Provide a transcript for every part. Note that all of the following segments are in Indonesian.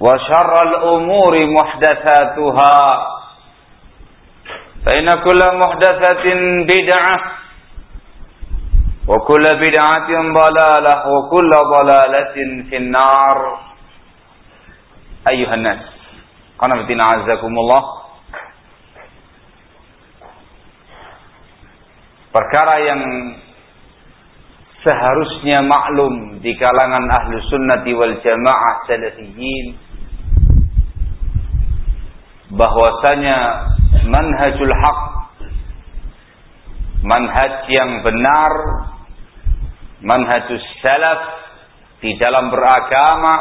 وشر الأمور محدثاتها فإن كل محدثة بدعة وكل بدعة ضلالة وكل ضلالة في النار أيها الناس قنبتنا عزكم الله perkara yang seharusnya maklum di kalangan ahlu sunnati wal jamaah salafiyin bahwasanya manhajul haq manhaj yang benar manhajus salaf di dalam beragama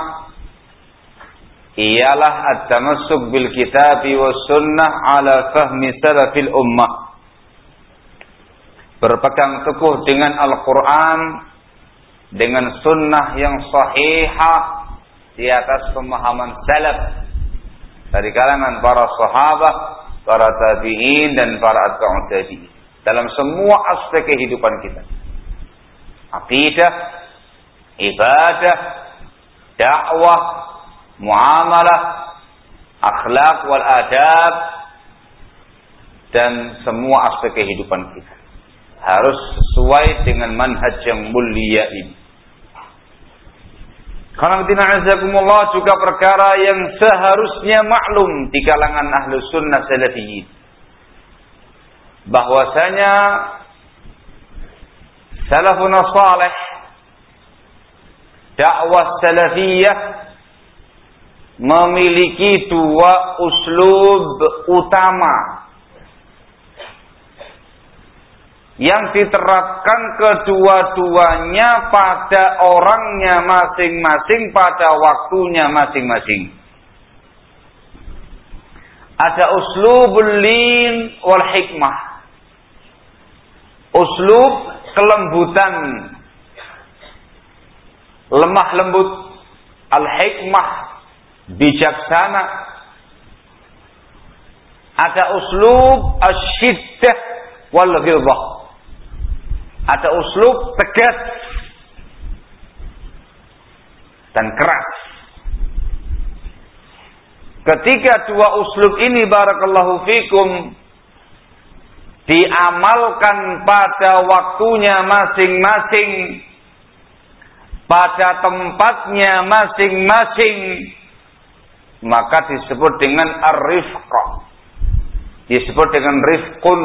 ialah at-tamassuk bil kitab was sunnah ala fahmi salafil ummah. Berpegang teguh dengan Al-Quran dengan sunnah yang sahihah di atas pemahaman salaf dari kalangan para sahabat, para tabi'in dan para atba'ut tabi'in dalam semua aspek kehidupan kita. Aqidah, ibadah, dakwah, muamalah, akhlak wal adab dan semua aspek kehidupan kita harus sesuai dengan manhaj yang mulia ini. Karena azakumullah juga perkara yang seharusnya maklum di kalangan ahlu sunnah salafiyin. Bahwasanya salafun salih dakwah salafiyah memiliki dua uslub utama yang diterapkan kedua-duanya pada orangnya masing-masing pada waktunya masing-masing. Ada uslubul lin wal hikmah. Uslub kelembutan. Lemah lembut. Al-hikmah bijaksana. Ada uslub asyiddah wal ghilbah ada uslub tegas. Dan keras. Ketika dua uslub ini barakallahu fikum diamalkan pada waktunya masing-masing pada tempatnya masing-masing maka disebut dengan ar-rifqa. Disebut dengan rifqun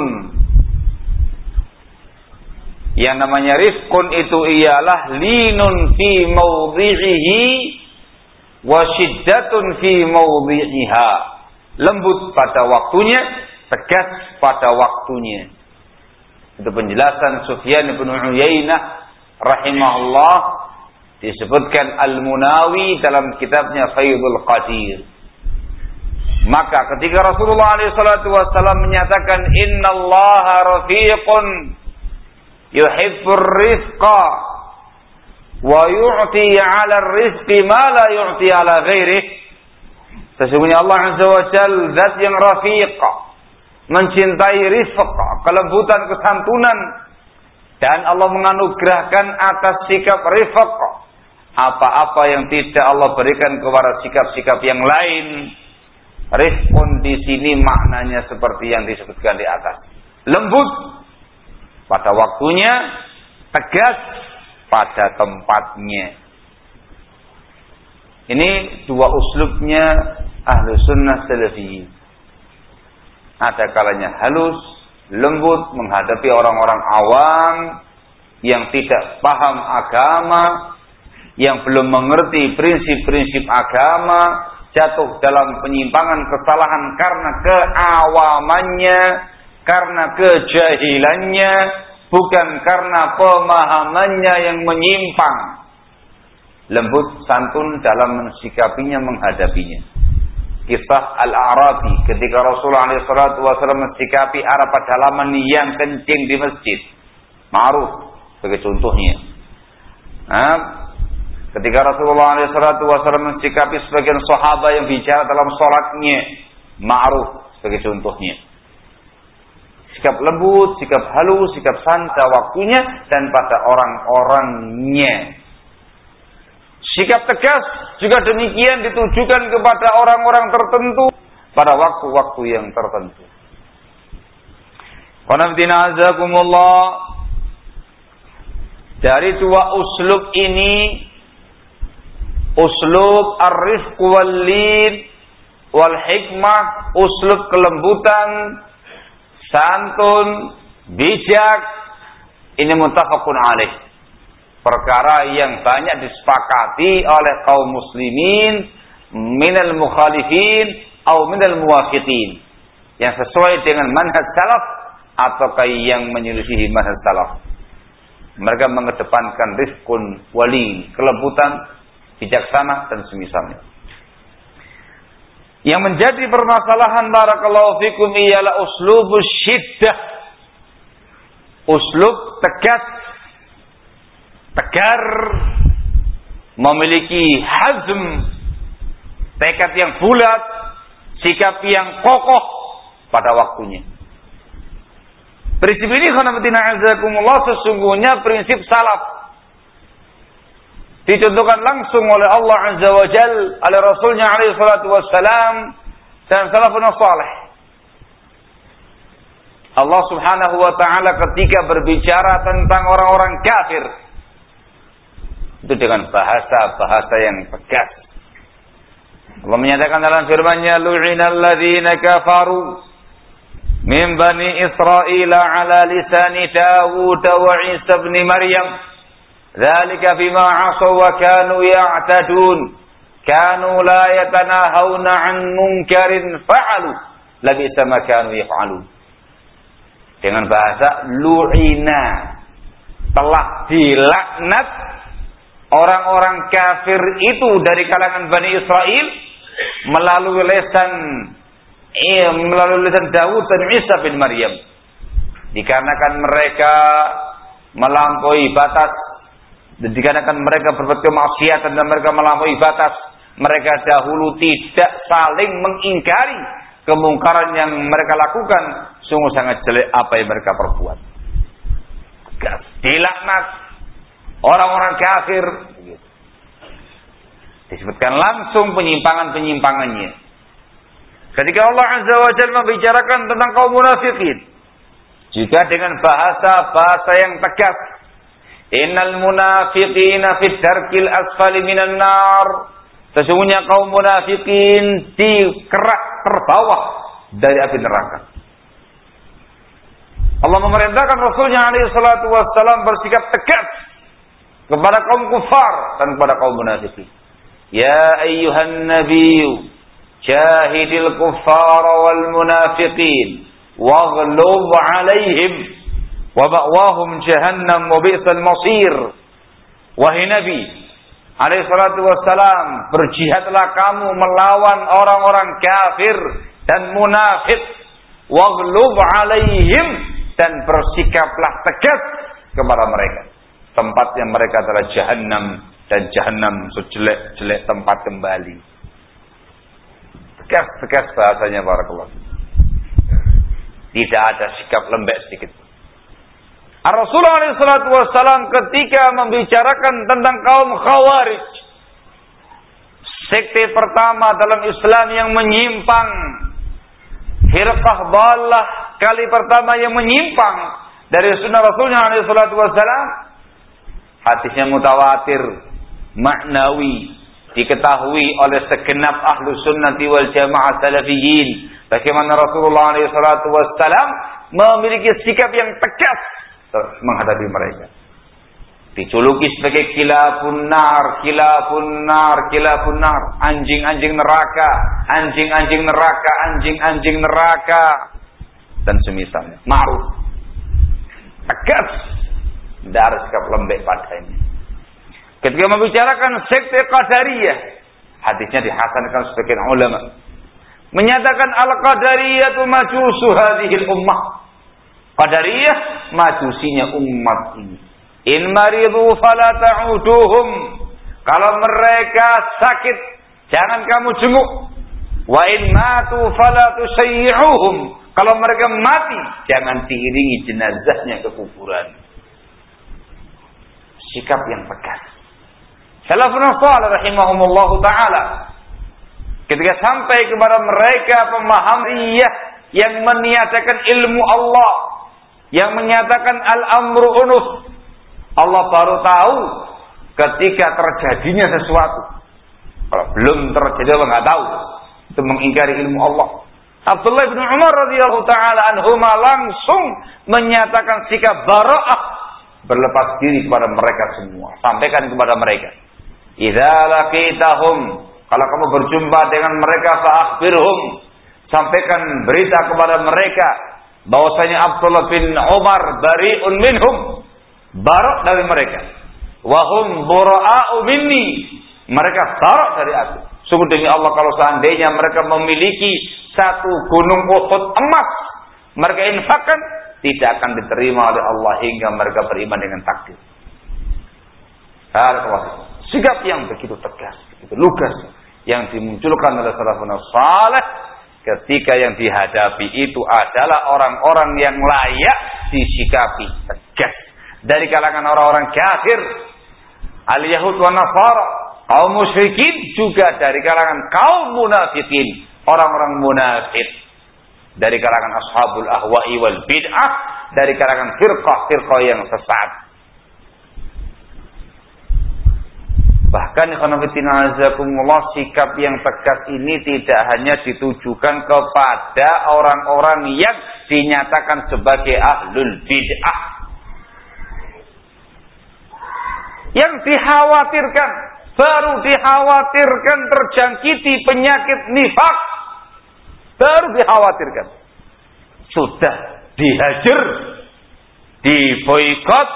yang namanya rifqun itu ialah linun fi mawdhi'ihi wa shiddatun fi mawdhi'iha lembut pada waktunya tegas pada waktunya itu penjelasan Sufyan bin Uyainah rahimahullah disebutkan Al-Munawi dalam kitabnya Faidul Qadir. Maka ketika Rasulullah SAW menyatakan Inna Allah rafiqun yuhibbur rizqa wa yu'ti 'ala rizqi ma la yu'ti 'ala ghairihi Sesungguhnya Allah Azza wa Jalla zat yang rafiq mencintai rizq, kelembutan, kesantunan dan Allah menganugerahkan atas sikap rifq apa-apa yang tidak Allah berikan kepada sikap-sikap yang lain. Rizqun di sini maknanya seperti yang disebutkan di atas. Lembut pada waktunya, tegas pada tempatnya. Ini dua uslubnya ahlu sunnah salafi. Ada kalanya halus, lembut menghadapi orang-orang awam yang tidak paham agama, yang belum mengerti prinsip-prinsip agama, jatuh dalam penyimpangan kesalahan karena keawamannya, karena kejahilannya, bukan karena pemahamannya yang menyimpang. Lembut santun dalam mensikapinya, menghadapinya kisah Al-Arabi ketika Rasulullah SAW mensikapi arah pedalaman yang kencing di masjid. Ma'ruf sebagai contohnya. Nah, ketika Rasulullah SAW mensikapi sebagian sahabat yang bicara dalam sholatnya. Ma'ruf sebagai contohnya. Sikap lembut, sikap halus, sikap santai waktunya dan pada orang-orangnya Sikap tegas juga demikian ditujukan kepada orang-orang tertentu pada waktu-waktu yang tertentu. Dari dua uslub ini uslub ar-rifq wal lid wal hikmah, uslub kelembutan, santun, bijak ini muttafaqun alaih. Perkara yang banyak disepakati oleh kaum muslimin minal mukhalifin atau minal muwafiqin yang sesuai dengan manhaj salaf ataukah yang menyelisihi manhaj salaf. Mereka mengedepankan rizkun wali kelembutan bijaksana dan semisalnya yang menjadi permasalahan barakallahu fikum ialah uslubus syiddah uslub tegas tegar, memiliki hazm, tekad yang bulat, sikap yang kokoh pada waktunya. Prinsip ini khanafatina azakumullah sesungguhnya prinsip salaf. Dicontohkan langsung oleh Allah Azza wa Jal, oleh Rasulnya alaihi salatu wassalam, dan salafun salih. Allah subhanahu wa ta'ala ketika berbicara tentang orang-orang kafir, itu dengan bahasa-bahasa yang tegas. Allah menyatakan dalam firman-Nya, "Lu'inal ladzina kafaru min bani Israil ala lisani Dawud wa Isa ibn Maryam. Dzalika bima 'asaw wa kanu ya'tadun. Kanu la yatanahawna 'an munkarin fa'alu. Labisa ma kanu yaf'alun." Dengan bahasa lu'ina telah dilaknat orang-orang kafir itu dari kalangan Bani Israel melalui lesan eh, melalui lesan Daud dan Isa bin Maryam. Dikarenakan mereka melampaui batas dan dikarenakan mereka berbuat kemaksiatan dan mereka melampaui batas, mereka dahulu tidak saling mengingkari kemungkaran yang mereka lakukan, sungguh sangat jelek apa yang mereka perbuat. Dilaknat orang-orang kafir. Disebutkan langsung penyimpangan-penyimpangannya. Ketika Allah Azza wa Jalla membicarakan tentang kaum munafikin, juga dengan bahasa-bahasa yang tegas, Innal munafiqina fid darkil asfali minan nar. Sesungguhnya kaum munafikin di kerak terbawah dari api neraka. Allah memerintahkan Rasulnya alaihi salatu wassalam bersikap tegas kepada kaum kufar dan kepada kaum munafikin. Ya ayyuhan nabiyyu jahidil kuffar wal munafiqin waghlub alaihim wa ba'wahum jahannam wa bi'sal masir. Wahai Nabi, alaihi salatu wassalam, berjihadlah kamu melawan orang-orang kafir dan munafik. Waghlub alaihim dan bersikaplah tegas kepada mereka. Tempatnya mereka adalah jahannam dan jahannam sejelek-jelek tempat kembali. Tegas-tegas bahasanya barakallahu. Tidak ada sikap lembek sedikit. Rasulullah SAW ketika membicarakan tentang kaum khawarij. Sekte pertama dalam Islam yang menyimpang. Firqah balah kali pertama yang menyimpang dari sunnah Rasulullah SAW. Hadisnya mutawatir, maknawi, diketahui oleh segenap ahlu sunnati wal jamaah salafiyin. Bagaimana Rasulullah SAW memiliki sikap yang tegas menghadapi mereka. Dijuluki sebagai kilapun nar, kilapun nar, kilapun nar. Anjing-anjing neraka, anjing-anjing neraka, anjing-anjing neraka. Dan semisalnya. Ma'ruf. Tegas. Ada sikap lembek padanya. Ketika membicarakan sekte Qadariyah. Hadisnya dihasankan sebagian ulama. Menyatakan al-Qadariyah majusu hadihil ummah Qadariyah majusinya umat ini. In maridu fala ta'uduhum. Kalau mereka sakit, jangan kamu jenguk. Wa in matu fala tusayyi'uhum. Kalau mereka mati, jangan diiringi jenazahnya ke kuburan. Sikap yang tegas. Salafun salih rahimahumullah ta'ala. Ketika sampai kepada mereka pemaham yang meniadakan ilmu Allah yang menyatakan al-amru unuf. Allah baru tahu ketika terjadinya sesuatu. Kalau belum terjadi Allah nggak tahu. Itu mengingkari ilmu Allah. Abdullah bin Umar radhiyallahu taala anhuma langsung menyatakan sikap bara'ah berlepas diri kepada mereka semua. Sampaikan kepada mereka. Idza laqitahum kalau kamu berjumpa dengan mereka fa'akhbirhum sampaikan berita kepada mereka bahwasanya Abdullah bin Umar bari'un minhum. Barak dari mereka. Wahum bura'u minni. Mereka barak dari aku. Sungguh demi Allah kalau seandainya mereka memiliki satu gunung Uhud emas mereka infakkan tidak akan diterima oleh Allah hingga mereka beriman dengan takdir. Sikap yang begitu tegas begitu lugas yang dimunculkan oleh salafun salih ketika yang dihadapi itu adalah orang-orang yang layak disikapi. Tegas. Dari kalangan orang-orang kafir. Al-yahud wa nasara. Kaum musyrikin juga dari kalangan kaum munafikin. Orang-orang munafik. Dari kalangan ashabul ahwa'i wal bid'ah. Dari kalangan firqah-firqah yang sesat Bahkan azakumullah sikap yang tegas ini tidak hanya ditujukan kepada orang-orang yang dinyatakan sebagai ahlul bid'ah. Yang dikhawatirkan, baru dikhawatirkan terjangkiti penyakit nifak. Baru dikhawatirkan. Sudah dihajar, diboikot,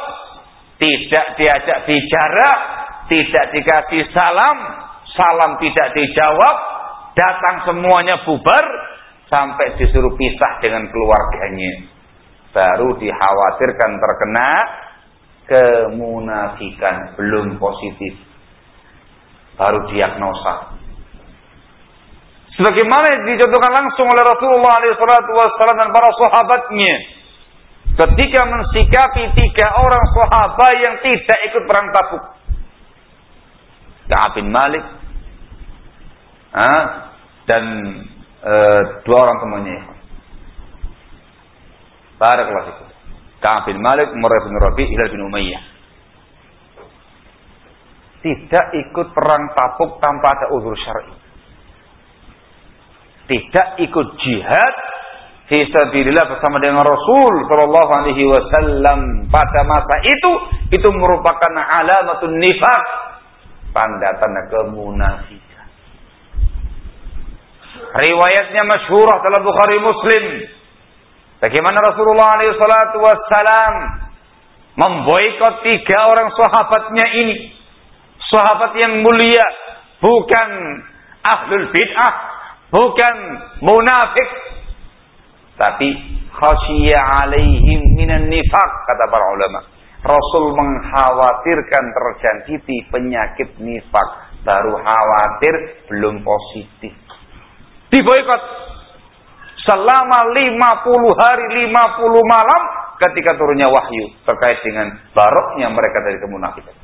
tidak diajak bicara, tidak dikasih salam, salam tidak dijawab, datang semuanya bubar, sampai disuruh pisah dengan keluarganya. Baru dikhawatirkan terkena kemunafikan, belum positif. Baru diagnosa. Sebagaimana dicontohkan langsung oleh Rasulullah SAW dan para sahabatnya. Ketika mensikapi tiga orang sahabat yang tidak ikut perang tabuk. Ka'ab bin Malik ha? dan e, dua orang temannya Barakallahu fikum. Ka'ab bin Malik, Murrah bin Rabi, Hilal bin Umayyah. tidak ikut perang Tabuk tanpa ada uzur syar'i. Tidak ikut jihad fisabilillah bersama dengan Rasul Shallallahu Alaihi Wasallam pada masa itu itu merupakan alamatun nifak tanda-tanda kemunafikan. Riwayatnya masyhurah dalam Bukhari Muslim. Bagaimana Rasulullah wassalam memboikot tiga orang sahabatnya ini. Sahabat yang mulia, bukan ahlul bid'ah, bukan munafik, tapi khasyiya alaihim minan nifaq kata para ulama. Rasul mengkhawatirkan terjangkiti penyakit nifak. Baru khawatir belum positif. Diboykot. Selama 50 hari, 50 malam ketika turunnya wahyu terkait dengan baroknya mereka dari kemunafikan.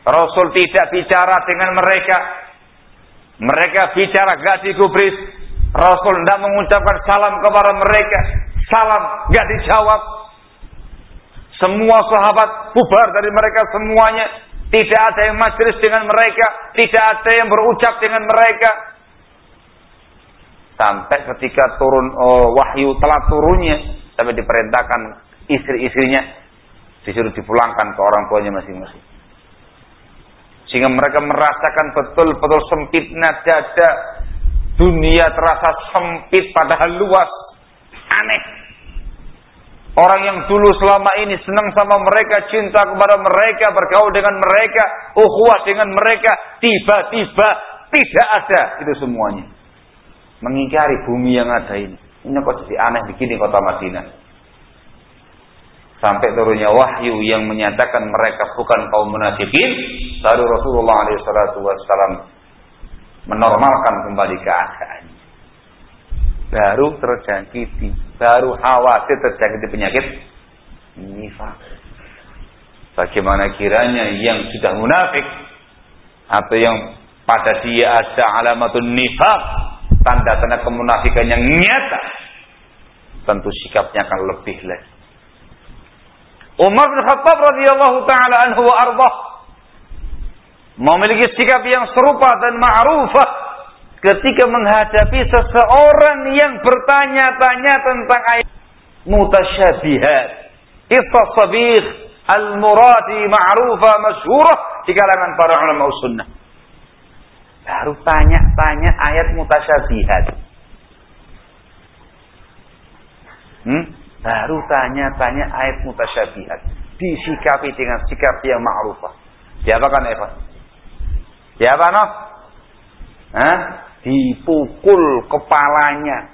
Rasul tidak bicara dengan mereka. Mereka bicara gak digubris. Rasul tidak mengucapkan salam kepada mereka. Salam gak dijawab. Semua sahabat bubar dari mereka semuanya. Tidak ada yang majlis dengan mereka. Tidak ada yang berucap dengan mereka. Sampai ketika turun oh, wahyu telah turunnya. Sampai diperintahkan istri-istrinya. Disuruh dipulangkan ke orang tuanya masing-masing. Sehingga mereka merasakan betul-betul sempitnya dada. Dunia terasa sempit padahal luas. Aneh. Orang yang dulu selama ini senang sama mereka, cinta kepada mereka, bergaul dengan mereka, ukhuwah dengan mereka, tiba-tiba tidak ada itu semuanya. Mengingkari bumi yang ada ini. Ini kok jadi aneh begini kota Madinah. Sampai turunnya wahyu yang menyatakan mereka bukan kaum munafikin, baru Rasulullah SAW menormalkan kembali keadaannya. Baru terjangkiti baru khawatir terjadi penyakit nifak. Bagaimana kiranya yang sudah munafik atau yang pada dia ada alamatun nifak, tanda-tanda kemunafikan yang nyata, tentu sikapnya akan lebih lagi. Umar bin Khattab radhiyallahu taala anhu wa memiliki sikap yang serupa dan ma'rufah ketika menghadapi seseorang yang bertanya-tanya tentang ayat mutasyabihat. Kisah sabir al-muradi ma'rufa masyhurah di kalangan para ulama sunnah. Baru tanya-tanya ayat mutasyabihat. Hmm? Baru tanya-tanya ayat mutasyabihat. Disikapi dengan sikap yang ma'rufah. Diapakan Eva? Siapa no? Hah? Dipukul kepalanya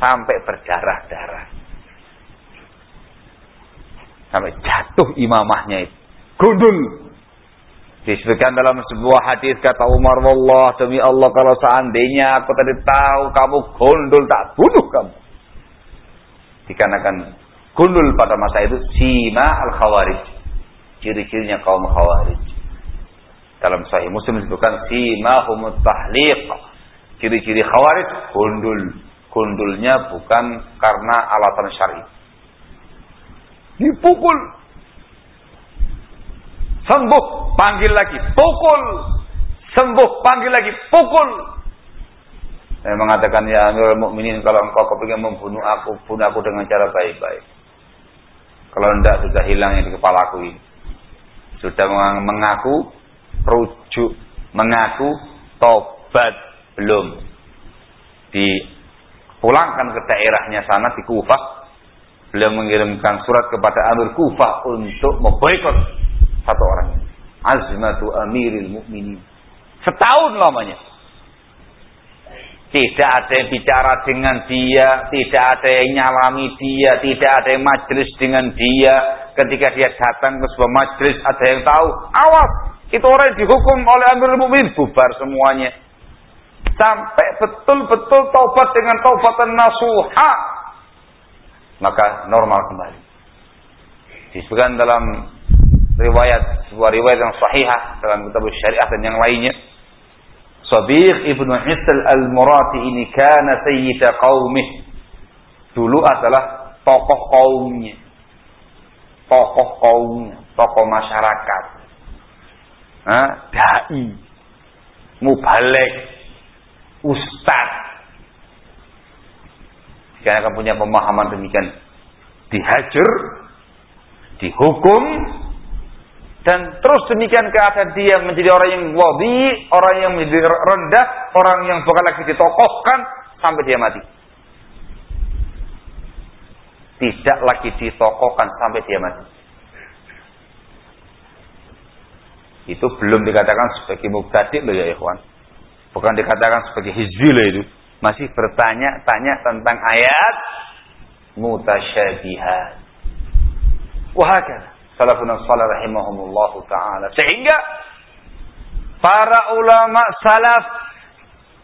sampai berdarah-darah. Sampai jatuh imamahnya itu. Gundul. Disebutkan dalam sebuah hadis kata Umar wallah demi Allah kalau seandainya aku tadi tahu kamu gundul tak bunuh kamu. Dikarenakan gundul pada masa itu sima al-khawarij. Ciri-cirinya kaum khawarij. Dalam sahih Muslim disebutkan simahumut tahliq. Ciri-ciri khawarij gundul. Gundulnya bukan karena alasan syar'i. Dipukul. Sembuh, panggil lagi, pukul. Sembuh, panggil lagi, pukul. Saya mengatakan ya Amirul Mukminin kalau engkau kepingin membunuh aku, bunuh aku dengan cara baik-baik. Kalau tidak sudah hilang yang di kepalaku ini. Sudah mengaku rujuk, mengaku tobat belum dipulangkan ke daerahnya sana di Kufah. Beliau mengirimkan surat kepada Amir Kufah untuk memboikot satu orang. Azmatu Amiril Mukminin. Setahun lamanya. Tidak ada yang bicara dengan dia, tidak ada yang nyalami dia, tidak ada yang majelis dengan dia. Ketika dia datang ke sebuah majelis, ada yang tahu, awas, itu orang yang dihukum oleh Amirul Mukminin bubar semuanya. Sampai betul-betul taubat dengan taubatan nasuha. Maka normal kembali. Disebutkan dalam riwayat sebuah riwayat yang sahihah dalam kitab syariah dan yang lainnya. Sabiq ibnu Hisal al-Murati ini kana sayyida qaumih. Dulu adalah tokoh kaumnya. Tokoh kaumnya, tokoh masyarakat dai, mubalik, ustaz. Jika akan punya pemahaman demikian, dihajar, dihukum, dan terus demikian keadaan dia menjadi orang yang wadi, orang yang menjadi rendah, orang yang bukan lagi ditokohkan sampai dia mati. Tidak lagi ditokohkan sampai dia mati. Itu belum dikatakan sebagai mubtadi loh ya ikhwan. Bukan dikatakan sebagai hizbi loh itu. Masih bertanya-tanya tentang ayat mutasyabihat. Wahakala salafun salih rahimahumullah taala. Sehingga para ulama salaf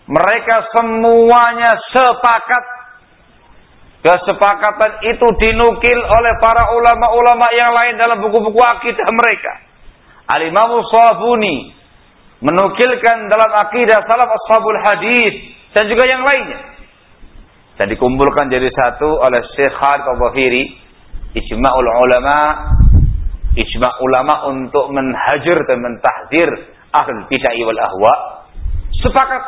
mereka semuanya sepakat kesepakatan itu dinukil oleh para ulama-ulama yang lain dalam buku-buku akidah mereka. Al-Imam Shabuni menukilkan dalam akidah salaf ashabul hadis dan juga yang lainnya. Dan dikumpulkan jadi satu oleh Syekh Khalid Al-Zahiri, Ijma'ul Ulama ijma ulama untuk menhajar dan mentahdir ahlul bid'ah wal ahwa. Sepakat.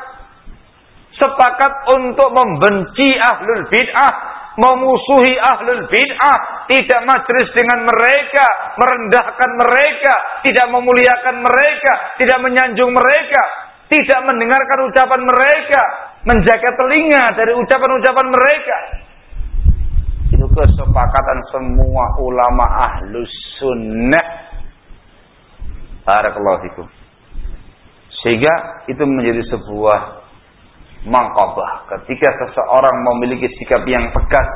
Sepakat untuk membenci ahlul bid'ah memusuhi ahlul bid'ah tidak majlis dengan mereka merendahkan mereka tidak memuliakan mereka tidak menyanjung mereka tidak mendengarkan ucapan mereka menjaga telinga dari ucapan-ucapan mereka itu kesepakatan semua ulama ahlus sunnah. Barakallahu fikum. Sehingga itu menjadi sebuah mangkabah. Ketika seseorang memiliki sikap yang tegas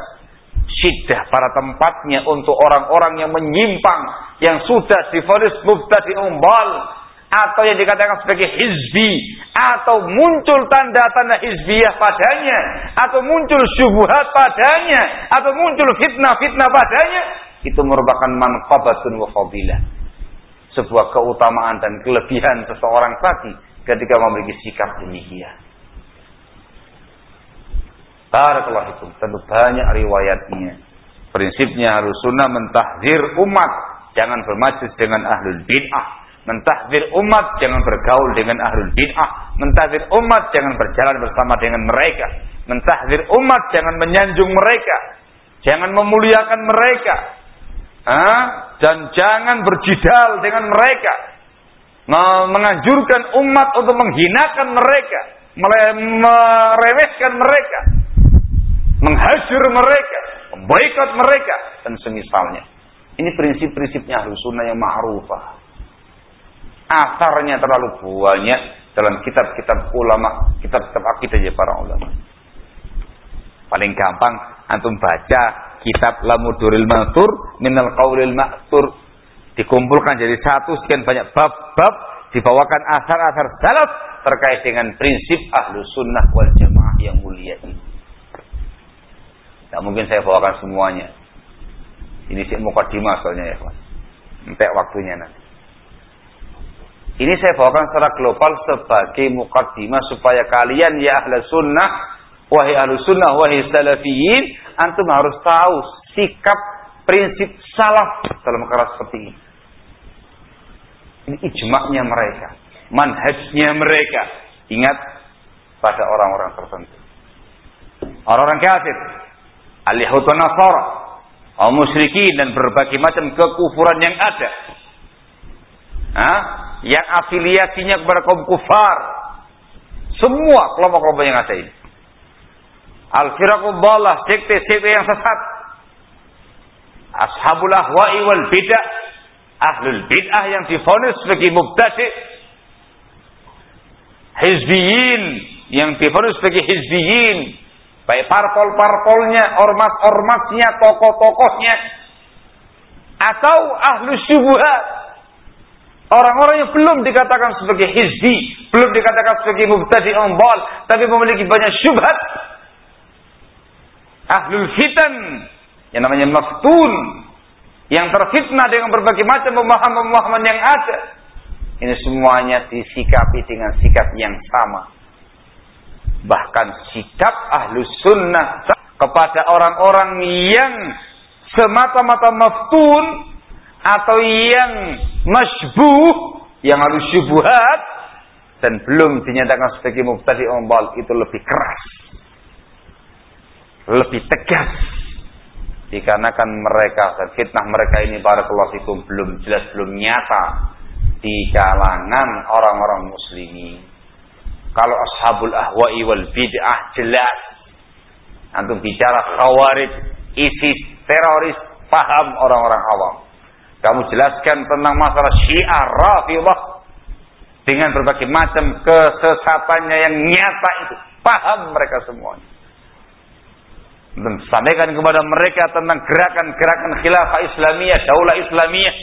syiddah pada tempatnya untuk orang-orang yang menyimpang yang sudah difonis mubtadi umbal atau yang dikatakan sebagai hizbi atau muncul tanda-tanda hizbiyah padanya atau muncul syubhat padanya atau muncul fitnah-fitnah padanya itu merupakan manqabatun wa fadilah. Sebuah keutamaan dan kelebihan seseorang tadi ketika memiliki sikap demikian Barakallahu itu tentu banyak riwayatnya prinsipnya harus sunnah mentahdir umat jangan bermajlis dengan ahlul bid'ah Mentahdir umat jangan bergaul dengan ahlul bid'ah. Mentahdir umat jangan berjalan bersama dengan mereka. Mentahdir umat jangan menyanjung mereka. Jangan memuliakan mereka. Ha? Dan jangan berjidal dengan mereka. Menganjurkan umat untuk menghinakan mereka. Meremehkan mereka. Menghajur mereka. Memboikot mereka. Dan semisalnya. Ini prinsip-prinsipnya harus sunnah yang ma'rufah asarnya terlalu banyak dalam kitab-kitab ulama, kitab-kitab akidah ya para ulama. Paling gampang antum baca kitab Lamuduril Matur Minal Qaulil Ma'tur dikumpulkan jadi satu sekian banyak bab-bab dibawakan asar-asar salaf terkait dengan prinsip ahlu sunnah wal jamaah yang mulia ini. Tidak mungkin saya bawakan semuanya. Ini sih mukadimah soalnya ya, Pak. Waktunya nanti. Ini saya bawakan secara global sebagai mukaddimah supaya kalian ya ahli sunnah, wahai ahli sunnah, wahai salafiyin, antum harus tahu sikap prinsip salaf dalam perkara seperti ini. Ini ijma'nya mereka, manhajnya mereka. Ingat pada orang-orang tertentu. Orang-orang kafir, al-yahud nasara, kaum musyrikin dan berbagai macam kekufuran yang ada. Hah? yang afiliasinya kepada kaum kufar. Semua kelompok-kelompok yang ada ini. Al-firaqul dhalah, sekte-sekte yang sesat. Ashabul ahwa'i wal bid'ah, ahlul bid'ah yang difonis sebagai mubtadi. Hizbiyin yang difonis sebagai hizbiyin, baik parpol-parpolnya, ormas-ormasnya, tokoh-tokohnya, atau ahlu syubhat Orang-orang yang belum dikatakan sebagai hizbi, belum dikatakan sebagai mubtadi umbal, tapi memiliki banyak syubhat. Ahlul fitan, yang namanya maftun, yang terfitnah dengan berbagai macam pemahaman-pemahaman yang ada. Ini semuanya disikapi dengan sikap yang sama. Bahkan sikap ahlus sunnah kepada orang-orang yang semata-mata maftun atau yang masbuh yang harus syubhat dan belum dinyatakan sebagai mubtadi ombal itu lebih keras. Lebih tegas. Dikarenakan mereka dan fitnah mereka ini para fikum belum jelas belum nyata di kalangan orang-orang muslimin. Kalau ashabul ahwa'i wal bid'ah jelas. Antum bicara khawarij, ISIS, teroris, paham orang-orang awam. Kamu jelaskan tentang masalah syiar rafidah dengan berbagai macam kesesatannya yang nyata itu. Paham mereka semuanya. Dan sampaikan kepada mereka tentang gerakan-gerakan khilafah Islamiyah, daulah Islamiyah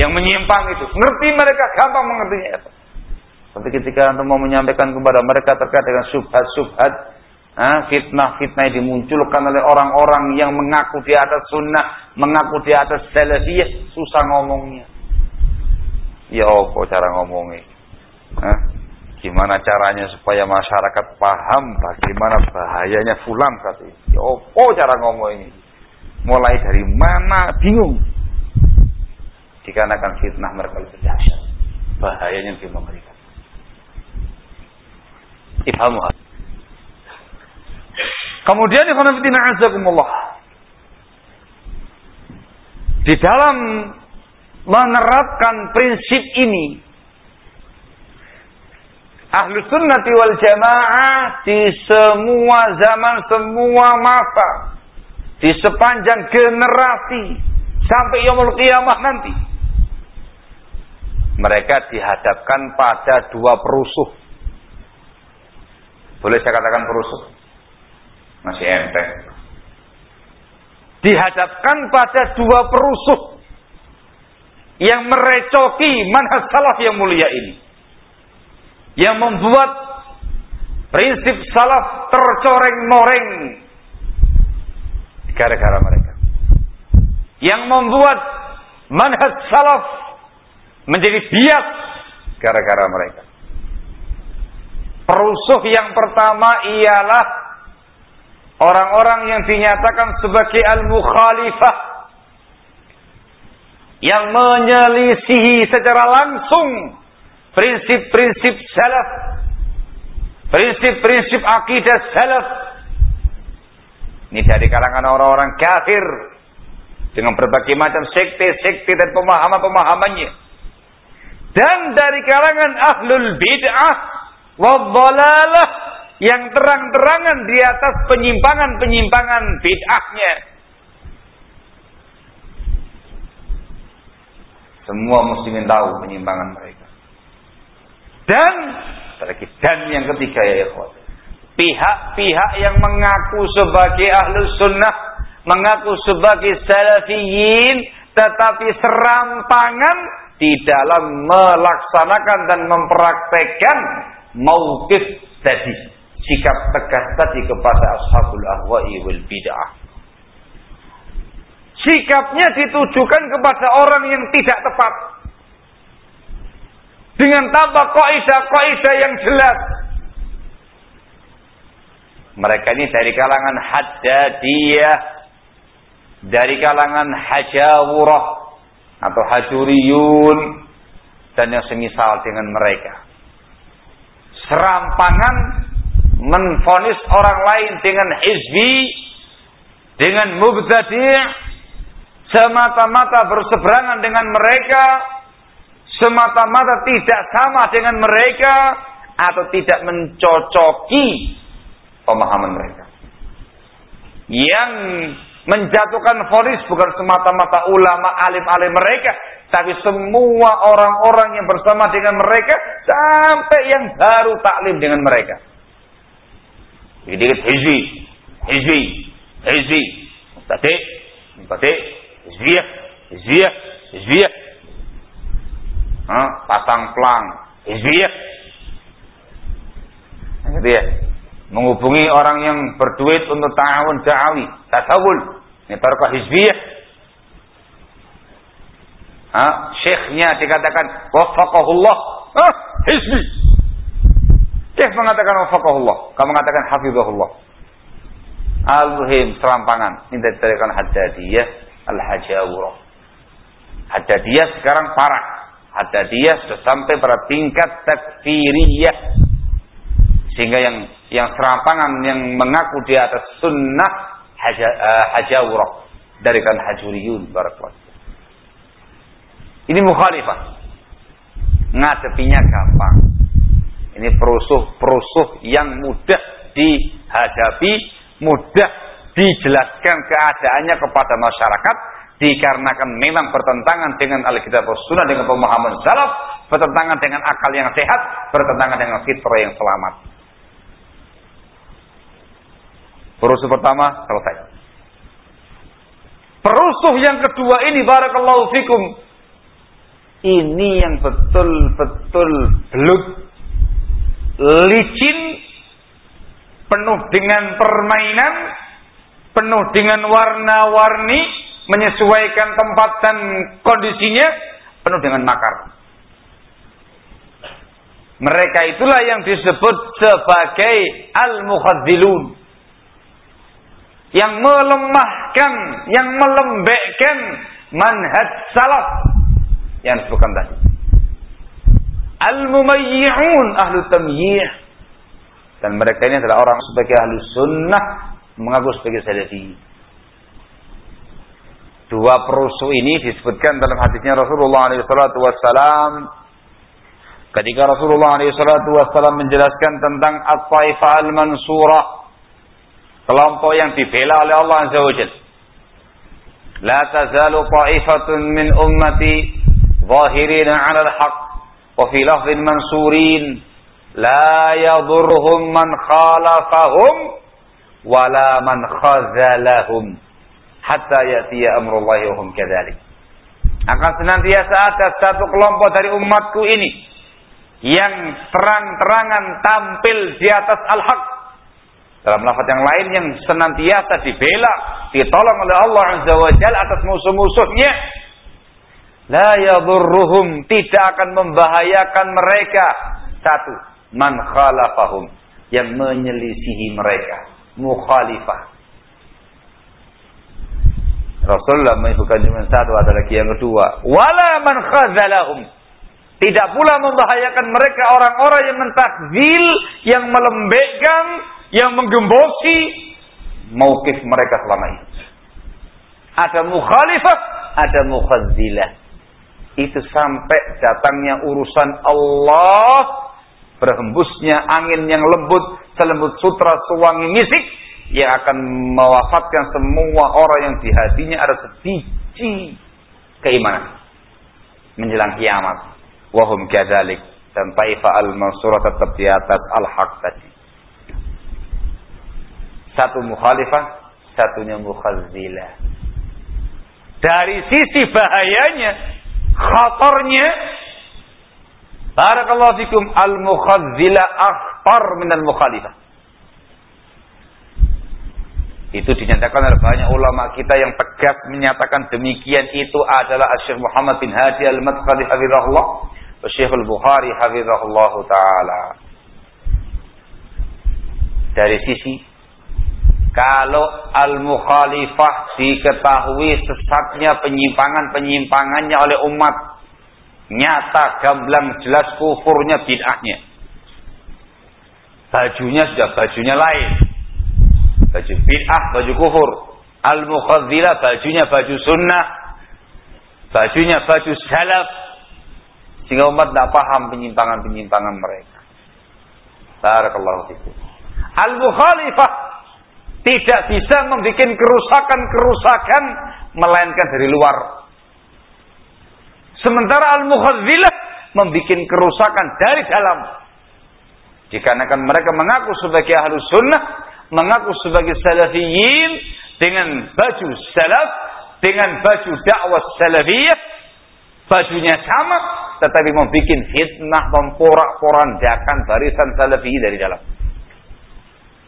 yang menyimpang itu. Ngerti mereka, gampang mengertinya itu. Tapi ketika anda mau menyampaikan kepada mereka terkait dengan subhat-subhat, fitnah-fitnah yang dimunculkan oleh orang-orang yang mengaku di atas sunnah, mengaku di atas salafiyah, susah ngomongnya. Ya apa cara ngomongnya? Hah? Gimana caranya supaya masyarakat paham bagaimana bahayanya fulan saat ini? Ya apa cara ngomong ini? Mulai dari mana? Bingung. Dikarenakan fitnah mereka lebih dahsyat. Bahayanya lebih mengerikan. Ifhamu. Kemudian ikhwanafitina azakumullah. Di dalam menerapkan prinsip ini Ahlu sunnati wal jamaah di semua zaman, semua masa. Di sepanjang generasi. Sampai yaumul qiyamah nanti. Mereka dihadapkan pada dua perusuh. Boleh saya katakan perusuh? Masih enteng. Dihadapkan pada dua perusuh yang merecoki manhaj salaf yang mulia ini. Yang membuat prinsip salaf tercoreng-noreng gara-gara mereka. Yang membuat manhaj salaf menjadi bias gara-gara mereka. Perusuh yang pertama ialah orang-orang yang dinyatakan sebagai al-mukhalifah yang menyelisihi secara langsung prinsip-prinsip salaf, prinsip-prinsip akidah salaf. Ini dari kalangan orang-orang kafir dengan berbagai macam sekte-sekte dan pemahaman-pemahamannya. Dan dari kalangan ahlul bid'ah Wadhalalah yang terang-terangan di atas penyimpangan-penyimpangan bid'ahnya. Semua muslimin tahu penyimpangan mereka. Dan dan yang ketiga ya ikhwan. Pihak-pihak yang mengaku sebagai ahlus sunnah, mengaku sebagai salafiyin, tetapi serampangan di dalam melaksanakan dan mempraktekkan mauqif tadi, sikap tegas tadi kepada ashabul ahwa'i wal bid'ah. Sikapnya ditujukan kepada orang yang tidak tepat. Dengan tanpa kaidah-kaidah yang jelas. Mereka ini dari kalangan haddadiyah, dari kalangan hajawurah atau hajuriyun dan yang semisal dengan mereka serampangan menfonis orang lain dengan hizbi, dengan mubtadi' semata-mata berseberangan dengan mereka, semata-mata tidak sama dengan mereka atau tidak mencocoki pemahaman mereka. Yang menjatuhkan fonis bukan semata-mata ulama alim-alim mereka, tapi semua orang-orang yang bersama dengan mereka sampai yang baru taklim dengan mereka. Hizbi, hizbi, hizbi, mustati, mustati, hizbiyah, hizbiyah, hizbiyah. pasang pelang, hizbiyah. Gitu ya. Menghubungi orang yang berduit untuk ta'awun da'awi, tasawul. Ini tarukah hizbiyah, ha, syekhnya dikatakan wafaqahullah. Ha, hizbi. Syekh mengatakan wafaqahullah. Kamu mengatakan hafizahullah. Al-muhim serampangan. Ini dari haddadiyah al-hajawurah. Haddadiyah sekarang parah. Haddadiyah sudah sampai pada tingkat takfiriyah. Sehingga yang yang serampangan yang mengaku di atas sunnah haja, hajawrah dari kan hajuriyun barakallahu. Ini mukhalifah. Ngadepinya gampang. Ini perusuh-perusuh yang mudah dihadapi, mudah dijelaskan keadaannya kepada masyarakat dikarenakan memang bertentangan dengan Alkitab Sunnah dengan pemahaman salaf, bertentangan dengan akal yang sehat, bertentangan dengan fitrah yang selamat. Perusuh pertama selesai. Perusuh yang kedua ini barakallahu fikum. Ini yang betul-betul belut licin penuh dengan permainan, penuh dengan warna-warni, menyesuaikan tempat dan kondisinya penuh dengan makar. Mereka itulah yang disebut sebagai al-mukhadzilun. Yang melemahkan, yang melembekkan manhaj salaf yang disebutkan tadi. Al-mumayyi'un ahlu tamyih. Dan mereka ini adalah orang sebagai ahlu sunnah mengaku sebagai salafi. Dua perusuh ini disebutkan dalam hadisnya Rasulullah SAW. Ketika Rasulullah SAW menjelaskan tentang At-Taifah Al-Mansurah. Kelompok yang dibela oleh Allah Azza wa Jal. La tazalu ta'ifatun min ummati ala al-haq. Wa fi lafzin mansurin. La yadurhum man khalafahum. Wala man khazalahum hatta ya'tiya amrullahi wa hum kadzalik. Akan senantiasa ada satu kelompok dari umatku ini yang terang-terangan tampil di atas al-haq. Dalam lafaz yang lain yang senantiasa dibela, ditolong oleh Allah Azza wa Jalla atas musuh-musuhnya. La yadurruhum, tidak akan membahayakan mereka. Satu, man khalafahum, yang menyelisihi mereka. Mukhalifah Rasulullah menyebutkan cuma satu, ada lagi yang kedua. Wala man khazalahum. Tidak pula membahayakan mereka orang-orang yang mentakzil, yang melembekkan, yang menggembosi maukif mereka selama ini. Ada mukhalifah, ada mukhazilah. Itu sampai datangnya urusan Allah, berhembusnya angin yang lembut, selembut sutra sewangi misik, yang akan mewafatkan semua orang yang di hatinya ada sebiji keimanan menjelang kiamat. Wahum kadzalik dan Taifah al-Mansurah tetap di atas al-haq tadi. Satu mukhalifah, satunya mukhazzilah. Dari sisi bahayanya, khatarnya, Barakallahu fikum al-mukhazzilah akhtar min al-mukhalifah. Itu dinyatakan oleh banyak ulama kita yang tegas menyatakan demikian itu adalah Syekh Muhammad bin Hadi Al-Madkhali hafizahullah wa Syekh Al-Bukhari hafizahullah taala. Dari sisi kalau al-mukhalifah diketahui sesatnya penyimpangan-penyimpangannya oleh umat nyata gamblang jelas kufurnya bid'ahnya bajunya sudah bajunya lain baju bid'ah, baju kufur. Al-Mukhadzila bajunya baju sunnah, bajunya baju salaf. Sehingga umat tidak paham penyimpangan-penyimpangan mereka. Barakallahu fikum. Al-Mukhalifah tidak bisa membuat kerusakan-kerusakan melainkan dari luar. Sementara Al-Mukhadzilah membuat kerusakan dari dalam. Dikarenakan mereka mengaku sebagai ahlu sunnah, mengaku sebagai salafiyin dengan baju salaf, dengan baju dakwah salafiyah, bajunya sama, tetapi membuat fitnah, memporak-porandakan barisan salafi dari dalam.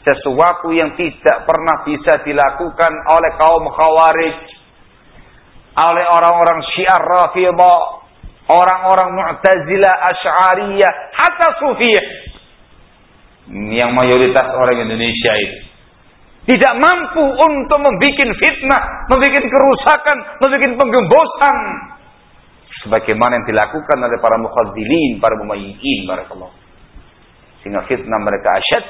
Sesuatu yang tidak pernah bisa dilakukan oleh kaum khawarij, oleh orang-orang syiar rafidah, orang-orang mu'tazilah, asy'ariyah, hatta sufiyah yang mayoritas orang Indonesia itu. Tidak mampu untuk membuat fitnah, membuat kerusakan, membuat penggembosan sebagaimana yang dilakukan oleh para mukhadzilin, para mumayyi'in barakallahu. Sehingga fitnah mereka asyad,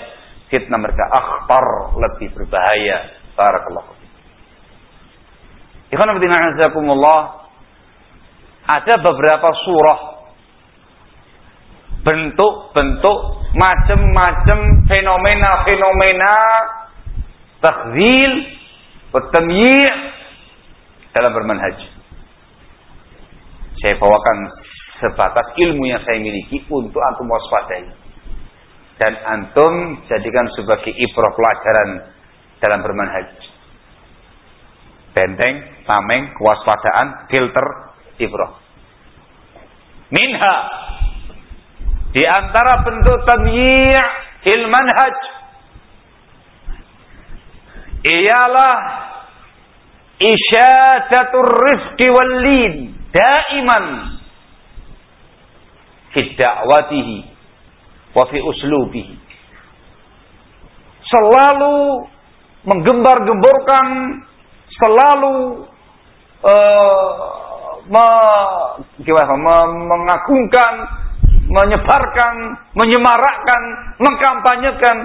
fitnah mereka akhtar, lebih berbahaya barakallahu. Ikhwan fillah ada beberapa surah bentuk-bentuk macam-macam fenomena-fenomena takhzil, petemyi' dalam bermanhaj. Saya bawakan sebatas ilmu yang saya miliki untuk antum waspadai. Dan antum jadikan sebagai ibrah pelajaran dalam bermanhaj. Benteng, tameng, kewaspadaan, filter, ibrah. Minha. Di antara bentuk tamyi' fil manhaj. Ialah isyadatur rizqi wal lin. Daiman. Fi da'watihi wa fi selalu menggembar-gemborkan selalu uh, me, mengagungkan menyebarkan, menyemarakkan, mengkampanyekan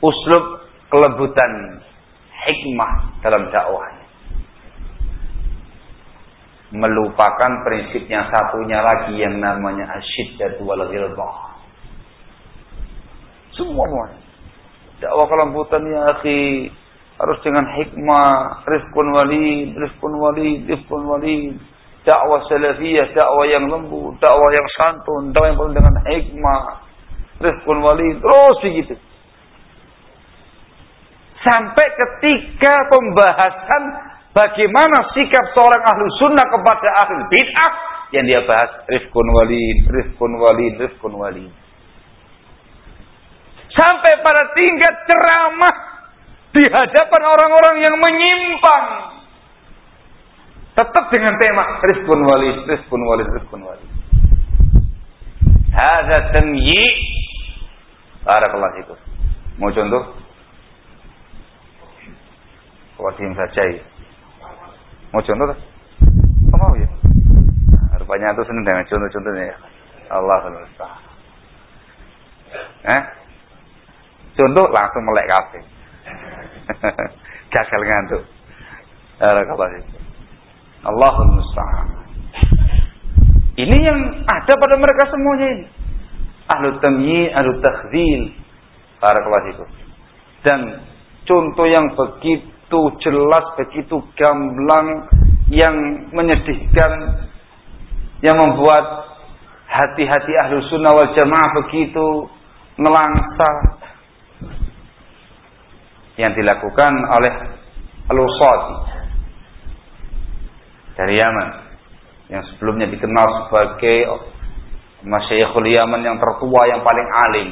uslub kelembutan hikmah dalam dakwah. Melupakan prinsip yang satunya lagi yang namanya asyiddat wal ghilbah. Semua dakwah kelembutan ya akhi. Harus dengan hikmah, rifkun walid, rifkun walid, rifkun walid. Dakwah salafiyah, dakwah yang lembut, dakwah yang santun, dakwah yang penuh dengan hikmah, rizqun wali, terus begitu. Sampai ketika pembahasan bagaimana sikap seorang ahlu sunnah kepada ahli bid'ah yang dia bahas rizqun wali, rizqun wali, rizqun wali. Sampai pada tingkat ceramah di hadapan orang-orang yang menyimpang Tetap dengan tema rizkun walid, rizkun walid, rizkun walid. Hada temyi. Barakallah itu. Mau contoh? Wasim saja ya. Mau contoh tak? Mau ya? Nah, rupanya itu senang dengan contoh-contohnya ya. Allah Musta'an. Eh? Contoh langsung melek kafe. Gagal ngantuk. Barakallah itu. Allahul musta'an. Ini yang ada pada mereka semuanya ini. Ahlu tamyi, ahlu takhzil. Barakallahu Dan contoh yang begitu jelas, begitu gamblang, yang menyedihkan, yang membuat hati-hati ahlu sunnah wal jamaah begitu melangsa yang dilakukan oleh al-usati dari Yaman yang sebelumnya dikenal sebagai Masyayikhul Yaman yang tertua yang paling alim.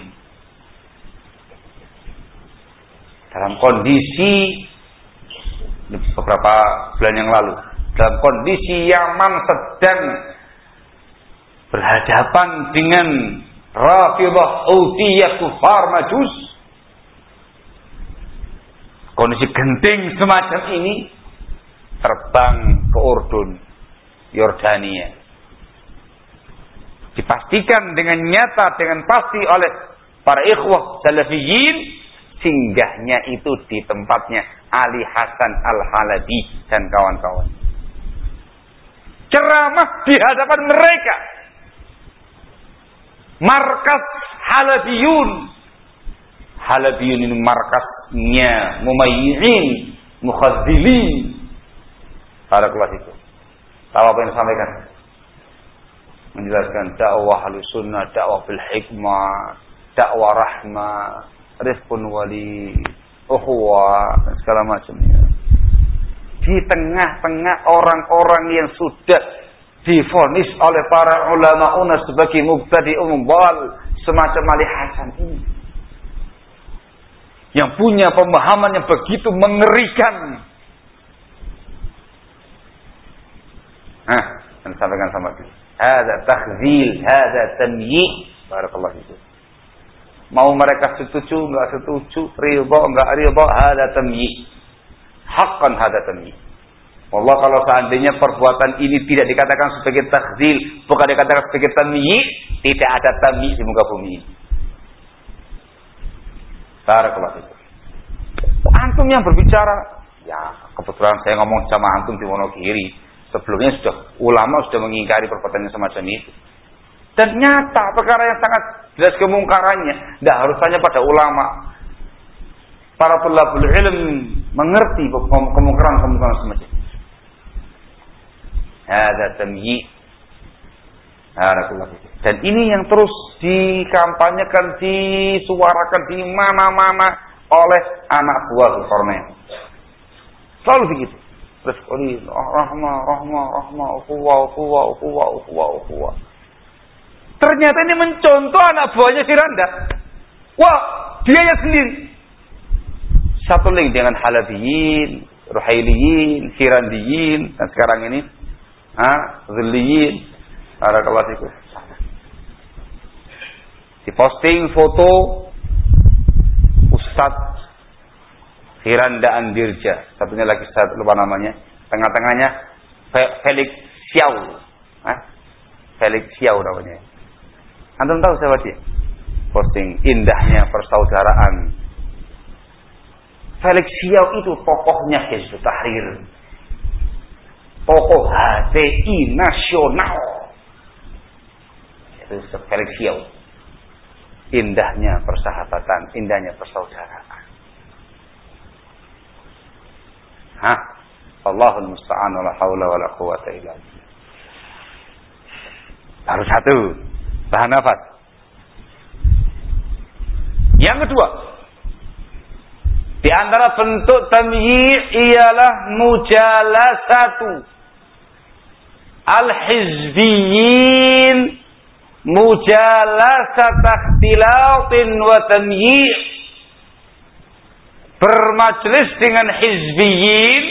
Dalam kondisi beberapa bulan yang lalu dalam kondisi Yaman sedang berhadapan dengan Rafidah Utiyah Kufar Majus kondisi genting semacam ini terbang ke Urdun, Yordania. Dipastikan dengan nyata, dengan pasti oleh para ikhwah salafiyin, singgahnya itu di tempatnya Ali Hasan Al-Halabi dan kawan-kawan. Ceramah di hadapan mereka. Markas Halabiyun. Halabiyun ini markasnya mumayyin, mukhadzilin, Barakallahu itu. Tahu apa yang disampaikan? Menjelaskan dakwah sunnah, dakwah bil hikmah, dakwah rahmah, rizqun wali, ukhuwah, dan segala macamnya. Di tengah-tengah orang-orang yang sudah difonis oleh para ulama una sebagai mubtadi umum bal semacam Ali Hasan ini yang punya pemahaman yang begitu mengerikan Hah, yang sampaikan sama dia. Hada takhzil, hada tamyi. Barakallah itu. Mau mereka setuju, enggak setuju, ridha, enggak ridha, hada tamyi. Hakkan hada tamyi. Allah kalau seandainya perbuatan ini tidak dikatakan sebagai takzil, bukan dikatakan sebagai tamyi, tidak ada tamyi di muka bumi ini. Barakallahu itu. Antum yang berbicara, ya kebetulan saya ngomong sama antum di Wonogiri. Sebelumnya sudah ulama sudah mengingkari perbuatannya semacam itu. Dan nyata perkara yang sangat jelas kemungkarannya. Tidak harus hanya pada ulama. Para tulabul ilm mengerti kemungkaran-kemungkaran semacam itu. Ada tamyi. Dan ini yang terus dikampanyekan, disuarakan di mana-mana oleh anak buah Zulkarnain. Selalu begitu. Terus ini rahmah, rahmah, rahmah, ukhuwah, ukhuwah, ukhuwah, ukhuwah, ukhuwah. Ternyata ini mencontoh anak buahnya Firanda. Wah, dia yang sendiri. Satu link dengan Halabiyin, Ruhailiyin, Firandiyin, dan sekarang ini ha, Zilliyin. Barakallahu fikum. Diposting foto Ustadz Firanda Andirja. Satunya lagi saya lupa namanya. Tengah-tengahnya Felix Xiao. Hah? Felix Xiao namanya. Antum tahu siapa dia? Posting indahnya persaudaraan. Felix Xiao itu tokohnya Hizbut Tahrir. Tokoh HTI nasional. Itu Felix Xiao. Indahnya persahabatan, indahnya persaudaraan. Hah? Allahul musta'an wa la haula wa la quwata illa billah. Baru satu. Tahan nafas. Yang kedua, di antara bentuk tamyi' ialah mujalasatu al-hizbiyyin mujalasat ikhtilatin wa tamyi' bermajlis dengan hizbiyin,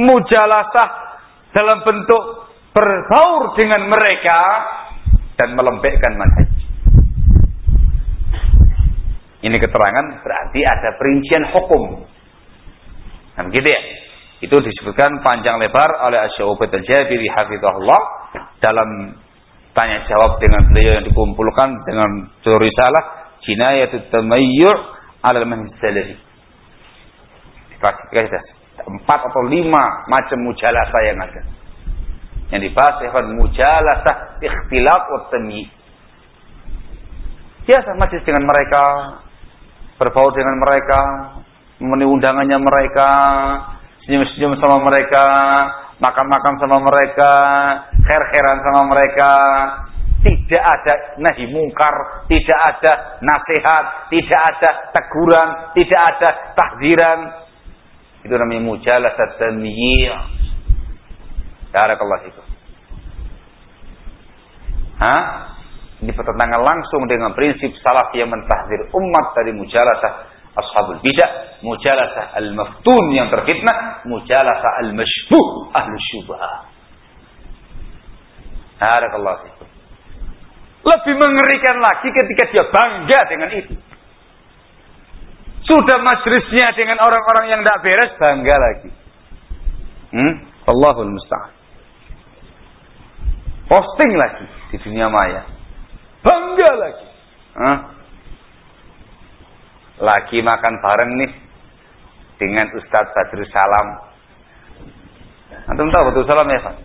mujalasah dalam bentuk berbaur dengan mereka dan melembekkan manhaj. Ini keterangan berarti ada perincian hukum. Nah, gitu ya. Itu disebutkan panjang lebar oleh Asy'ubad al-Jabiri hafizahullah dalam tanya jawab dengan beliau yang dikumpulkan dengan risalah Jinayatut Tamayyu' alal manhaj salafi. Klasifikasi empat atau lima macam mujalasah yang ada. Yang dibahas ya mujalasah ikhtilaf wa tamyi. Biasa majlis dengan mereka, berbaur dengan mereka, memenuhi undangannya mereka, senyum-senyum sama mereka, makan-makan sama mereka, kher-kheran sama mereka, tidak ada nahi mungkar, tidak ada nasihat, tidak ada teguran, tidak ada tahziran. Itu namanya mujalasat tamyiz. Barakallahu itu. Hah? Ini pertentangan langsung dengan prinsip salaf yang mentahzir umat dari mujalasah ashabul bidah, mujalasah al-maftun yang terfitnah, mujalasah al-mashbuh ahlu syubhah. Barakallahu itu. Lebih mengerikan lagi ketika dia bangga dengan itu. Sudah majlisnya dengan orang-orang yang tidak beres, bangga lagi. Hmm? Allahul musta'an. Posting lagi di dunia maya. Bangga lagi. Lagi makan bareng nih dengan Ustadz Badrul Salam. Antum tahu Badrul Salam ya Pak?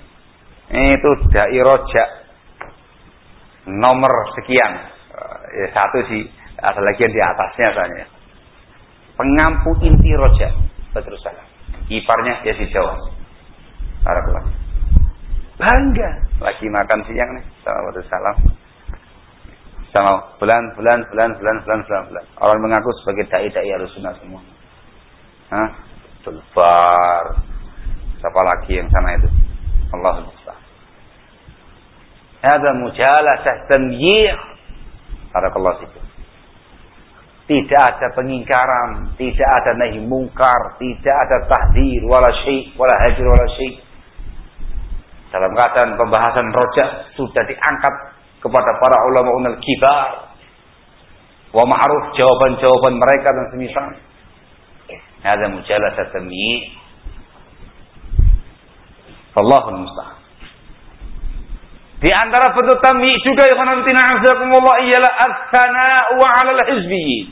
Itu dai rojak nomor sekian. Ya, satu sih, ada lagi yang di atasnya soalnya. Pengampu inti roja. Betul salah. Iparnya ya si Jawa. Barakallah. Bangga. Lagi makan siang nih. Sama Betul Salam. Sama bulan, bulan, bulan, bulan, bulan, bulan, bulan. Orang mengaku sebagai da'i-da'i harus sunnah semua. Hah? Tulbar. Siapa lagi yang sana itu? Allah ada mujalasah tamyi' Barakallahu fikum. Tidak ada pengingkaran, tidak ada nahi mungkar, tidak ada tahdir wala syai' wala hajir wala syai'. Dalam keadaan pembahasan rojak sudah diangkat kepada para ulama unal kibar. Wa ma'ruf jawaban-jawaban mereka dan semisal. Ada mujalasah tamyi' Allahul musta'an. Di antara bentuk tamyi juga ya azakumullah ialah as-sana'u 'ala al-hizbiyyin.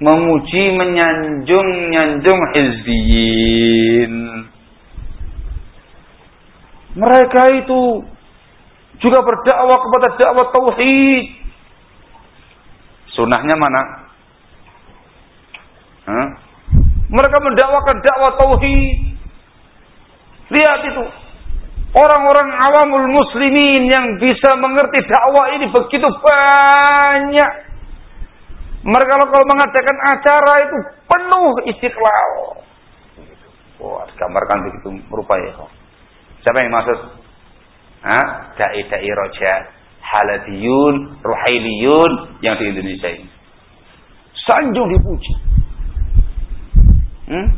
Memuji, menyanjung, nyanjung hizbiyin. Mereka itu juga berdakwah kepada dakwah tauhid. Sunnahnya mana? Hah? Mereka mendakwakan dakwah tauhid. Lihat itu. Orang-orang awamul muslimin yang bisa mengerti dakwah ini begitu banyak. Mereka kalau mengadakan acara itu penuh istiqlal. Wah, digambarkan begitu merupanya. Siapa yang maksud? Dai-dai roja, haladiyun, ruhailiyun yang di Indonesia ini. Sanjung dipuji. Hmm?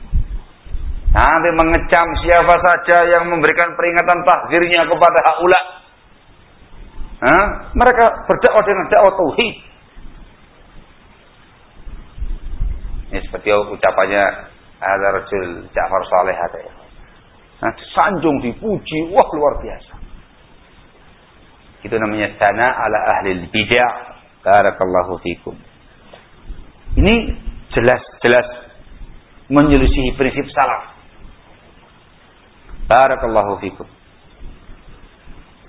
Nanti mengecam siapa saja yang memberikan peringatan tahzirnya kepada haula. Hah? Mereka berdakwah dengan dakwah tauhid. Ini seperti ucapannya ada Rasul Ja'far Saleh ada ya. Nah, sanjung dipuji, wah luar biasa. Itu namanya sana ala ahli bidah. Barakallahu fikum. Ini jelas-jelas menyelisihi prinsip salaf. Barakallahu fikum.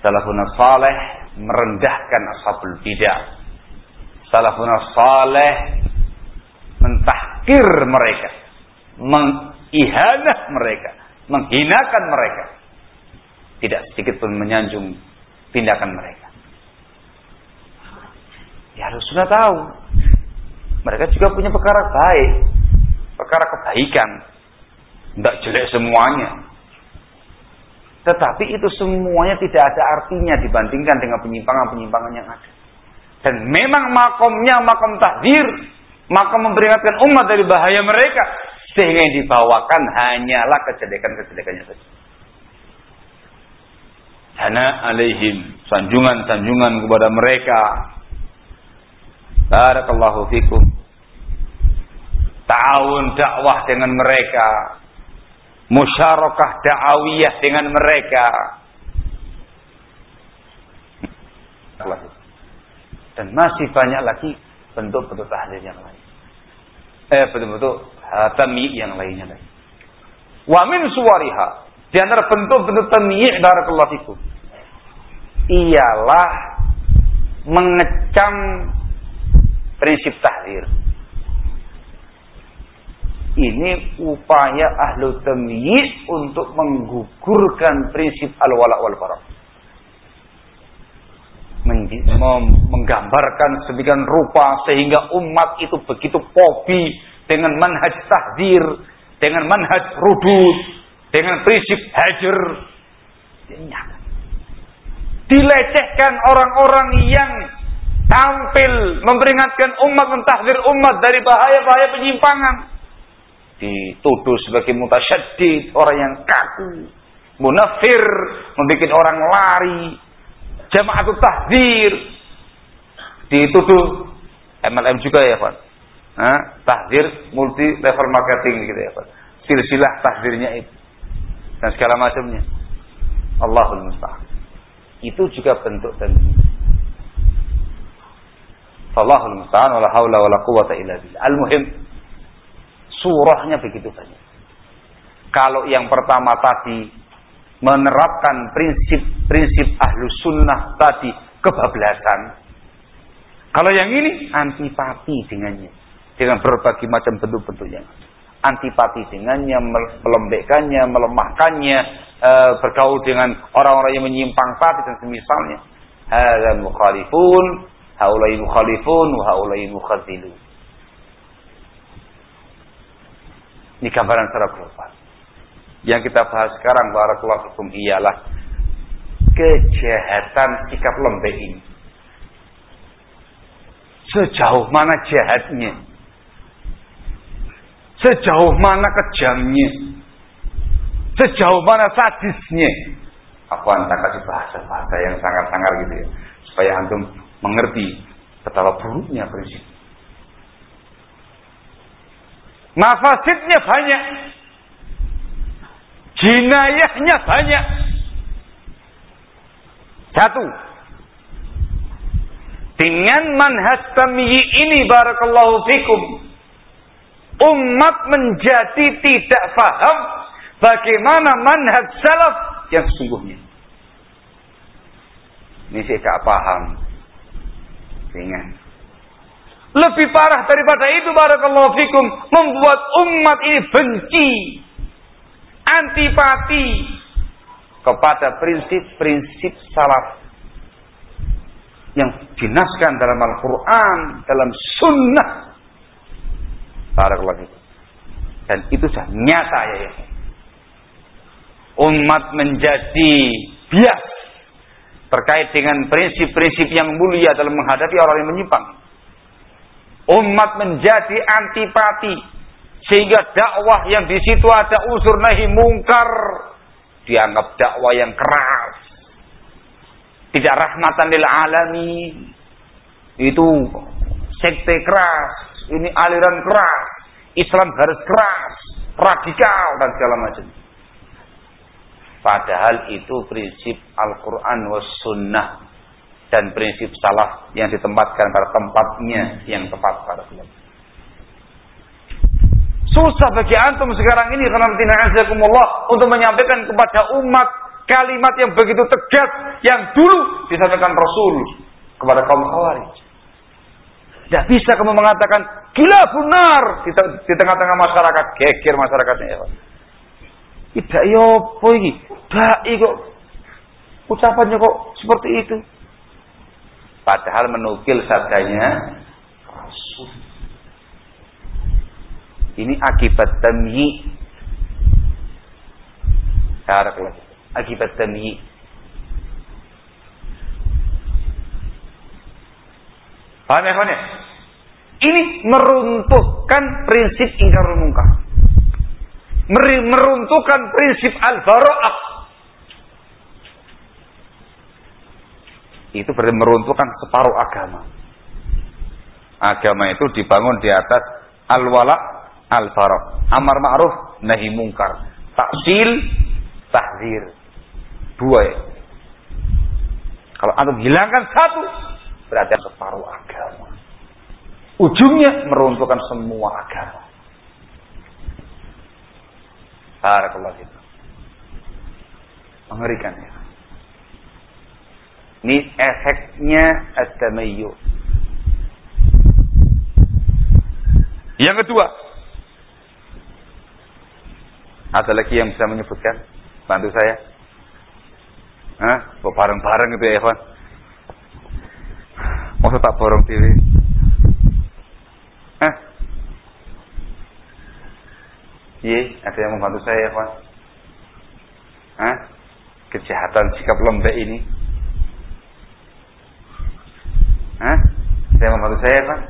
Salafun salih merendahkan ashabul bidah. Salafun salih mentahkir mereka, mengihanah mereka, menghinakan mereka. Tidak sedikit pun menyanjung tindakan mereka. Ya sudah tahu. Mereka juga punya perkara baik, perkara kebaikan. Tidak jelek semuanya. Tetapi itu semuanya tidak ada artinya dibandingkan dengan penyimpangan-penyimpangan yang ada. Dan memang makomnya makom tahdir, makom memperingatkan umat dari bahaya mereka, sehingga yang dibawakan hanyalah kejelekan-kejelekannya saja. Hana alaihim, sanjungan-sanjungan kepada mereka. Barakallahu fikum. Ta'awun dakwah dengan mereka musyarakah da'awiyah dengan mereka. Dan masih banyak lagi bentuk-bentuk tahlil yang lain. Eh, bentuk-bentuk hatami yang lainnya lagi. Wa min suwariha. Di antara bentuk-bentuk tamyi' barakallahu fikum. Ialah mengecam prinsip tahdir ini upaya ahlu tamyiz untuk menggugurkan prinsip al-wala wal bara. Menggambarkan sedemikian rupa sehingga umat itu begitu pobi dengan manhaj tahdir, dengan manhaj rudud, dengan prinsip hajar. Dilecehkan orang-orang yang tampil memperingatkan umat, mentahdir umat dari bahaya-bahaya penyimpangan dituduh sebagai mutasyadid, orang yang kaku, munafir, membuat orang lari, jamaah tahdir, dituduh MLM juga ya Pak. Nah, tahdir multi level marketing gitu ya Pak. Silsilah tahdirnya itu dan segala macamnya. Allahul musta'an. Itu juga bentuk dan Allahul musta'an wala haula wala quwata illa billah. Al-muhim surahnya begitu banyak. Kalau yang pertama tadi menerapkan prinsip-prinsip ahlu sunnah tadi kebablasan. Kalau yang ini antipati dengannya. Dengan berbagai macam bentuk-bentuknya. Antipati dengannya, melembekkannya, melemahkannya, e, bergaul dengan orang-orang yang menyimpang tadi dan semisalnya. Hada mukhalifun, haulai mukhalifun, haulai mukhadzilun. Ini gambaran secara global. Yang kita bahas sekarang barakallahu fikum ialah kejahatan sikap lembek ini. Sejauh mana jahatnya? Sejauh mana kejamnya? Sejauh mana sadisnya? Aku antara kasih bahasa-bahasa yang sangat-sangat gitu ya. Supaya antum mengerti betapa buruknya prinsip Mafasidnya banyak. jinayahnya banyak. Satu, dengan manhaj tamyi ini barakallahu fikum umat menjadi tidak faham bagaimana manhaj salaf yang sesungguhnya. Ini saya gak paham. Dengan lebih parah daripada itu barakallahu fikum membuat umat ini benci antipati kepada prinsip-prinsip salaf yang dinaskan dalam Al-Quran, dalam Sunnah. Dan itu sudah nyata ya. Umat menjadi bias terkait dengan prinsip-prinsip yang mulia dalam menghadapi orang yang menyimpang. Umat menjadi antipati sehingga dakwah yang di situ ada unsur nahi mungkar dianggap dakwah yang keras. Tidak rahmatan lil alamin. Itu sekte keras, ini aliran keras, Islam garis keras, radikal dan segala macam. Padahal itu prinsip Al-Quran was sunnah dan prinsip salaf yang ditempatkan pada tempatnya yang tepat pada kita. Susah bagi antum sekarang ini karena untuk menyampaikan kepada umat kalimat yang begitu tegas yang dulu disampaikan Rasul kepada kaum Khawarij. Tidak bisa kamu mengatakan gila benar di tengah-tengah masyarakat, geger masyarakatnya ya. Tidak ya, ini. Dai kok ucapannya kok seperti itu. Padahal menukil sabdanya. Ini akibat tamyi. Akibat tamyi. Paham ya, ya? Ini meruntuhkan prinsip ingkar mungkar meruntuhkan prinsip al-bara'ah. Itu berarti meruntuhkan separuh agama. Agama itu dibangun di atas al-wala al-bara. Amar ma'ruf nahi mungkar. Taksil tahzir. Dua ya. Kalau anda hilangkan satu, berarti separuh agama. Ujungnya meruntuhkan semua agama. Barakallahu itu. Mengerikan ya. Ini efeknya at-tamayyu. Yang kedua, ada lagi yang bisa menyebutkan? Bantu saya. Hah? Bareng-bareng itu ya, Evan. Masa tak borong diri? Iya, ada yang membantu saya ya, Pak? Hah? Kejahatan sikap lembek ini. Hah? Ada yang membantu saya, Pak?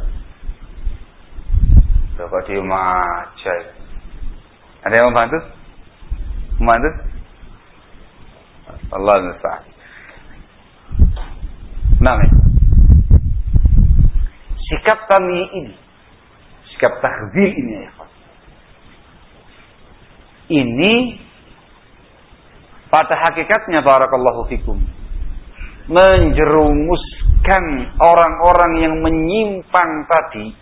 Bapak di aja. Ada yang membantu? Membantu? Allah nusta'an. Nah, sikap kami ini, sikap tahzir ini ya, ini pada hakikatnya barakallahu fikum menjerumuskan orang-orang yang menyimpang tadi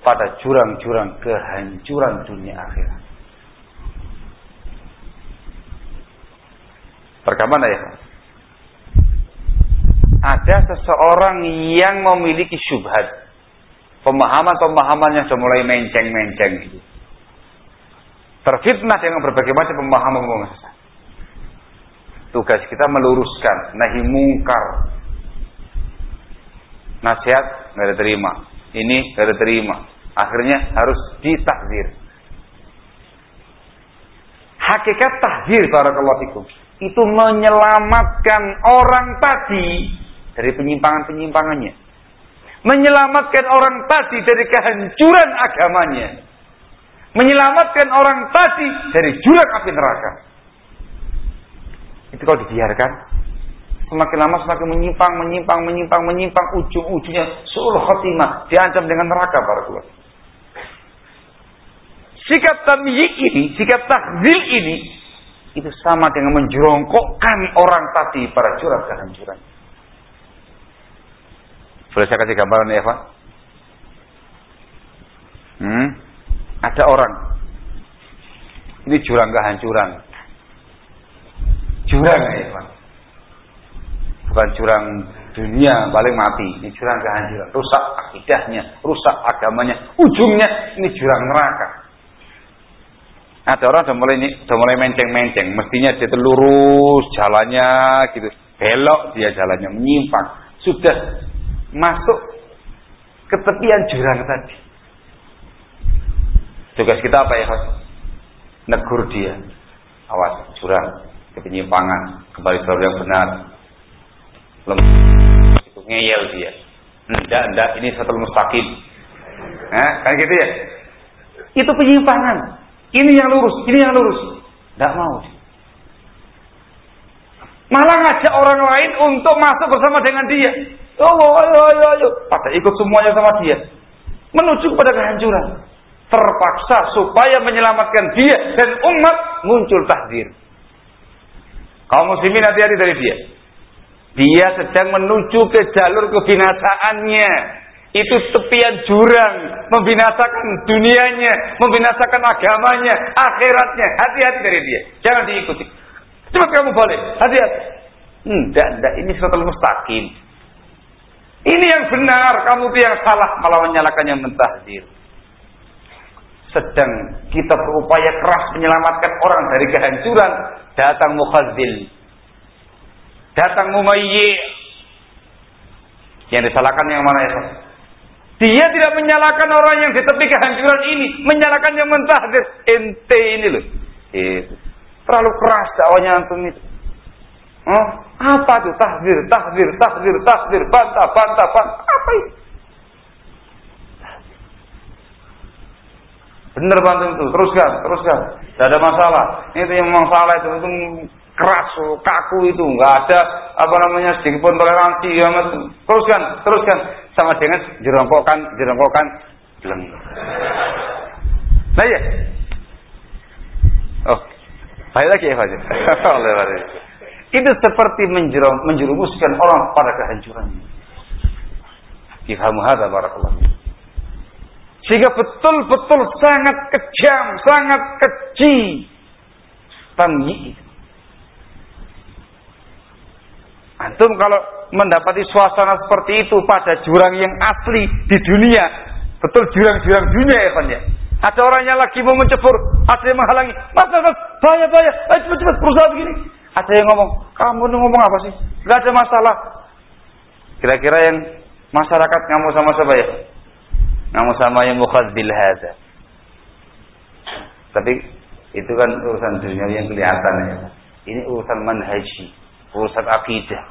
pada jurang-jurang kehancuran dunia akhirat. Bagaimana ya? Ada seseorang yang memiliki syubhat. Pemahaman-pemahaman yang sudah mulai menceng-menceng itu terfitnah dengan berbagai macam pemahaman-pemahaman. Tugas kita meluruskan nahi mungkar. Nasihat nggak diterima, ini nggak diterima. Akhirnya harus ditakzir. Hakikat tahzir barakallahu fikum itu menyelamatkan orang tadi dari penyimpangan-penyimpangannya. Menyelamatkan orang tadi dari kehancuran agamanya menyelamatkan orang tadi dari jurang api neraka. Itu kalau dibiarkan, semakin lama semakin menyimpang, menyimpang, menyimpang, menyimpang, ujung-ujungnya seluruh khotimah diancam dengan neraka para keluar. Sikap tamyi ini, sikap tahzil ini itu sama dengan menjerongkokkan orang tadi pada jurang kehancuran. Boleh saya kasih gambaran Pak? Hmm? Ada orang. Ini jurang kehancuran. Jurang ya Pak? Bukan jurang dunia paling mati. Ini jurang kehancuran. Rusak akidahnya, rusak agamanya. Ujungnya ini jurang neraka. Ada orang sudah mulai sudah mulai menceng-menceng. Mestinya dia lurus jalannya gitu. Belok dia jalannya menyimpang. Sudah masuk ke tepian jurang tadi. Tugas kita apa ya? Negur dia. Awas, jurang, ke penyimpangan, kembali ke yang benar. Itu ngeyel dia. Enggak, enggak, ini satu mustaqim. Nah, kan gitu ya? Itu penyimpangan. Ini yang lurus, ini yang lurus. Enggak mau. Malah ngajak orang lain untuk masuk bersama dengan dia. Oh, ayo, ayo, ayo. Pada ikut semuanya sama dia. Menuju kepada kehancuran. Terpaksa supaya menyelamatkan dia dan umat muncul tahdir. Kaum muslimin hati-hati dari dia. Dia sedang menuju ke jalur kebinasaannya. Itu tepian jurang, membinasakan dunianya, membinasakan agamanya, akhiratnya. Hati-hati dari dia. Jangan diikuti. Cepat kamu balik. Hati-hati. Tidak, tidak. Ini suratul mustaqim. Ini yang benar, kamu itu yang salah malah menyalahkan yang mentahdir. Sedang kita berupaya keras menyelamatkan orang dari kehancuran, datang mukhazil. Datang mumayyi. Yang disalahkan yang mana ya? Dia tidak menyalahkan orang yang di tepi kehancuran ini, menyalahkan yang mentahdir. Ente ini loh. Itu. Terlalu keras dakwanya antum itu. Oh, apa itu tahdir, tahdir, tahdir, tahdir, bantah, bantah, bantah. Apa itu? Benar bantu itu, teruskan, teruskan. Tidak ada masalah. Itu yang masalah itu, itu keras, kaku itu, nggak ada apa namanya sedikit pun toleransi. Ya, teruskan, teruskan. Sama dengan jerongkokan, jerongkokan, belum. Nah ya. Oh, baik lagi ya Fajar. Itu seperti menjerumuskan orang pada kehancuran. Ifhamu hadha barakallah. Sehingga betul-betul sangat kejam, sangat keji. Tamyi Antum kalau mendapati suasana seperti itu pada jurang yang asli di dunia, betul jurang-jurang dunia ya, ya. Ada orang yang lagi mau mencebur, ada yang menghalangi. Mas, mas, bahaya, bahaya. Ayo cepat-cepat berusaha begini. Ada yang ngomong, kamu ini ngomong apa sih? Gak ada masalah. Kira-kira yang masyarakat kamu sama siapa ya? Kamu sama yang mukhazbil hadza. Tapi itu kan urusan dunia yang kelihatan ya. Ini urusan manhaji, urusan akidah.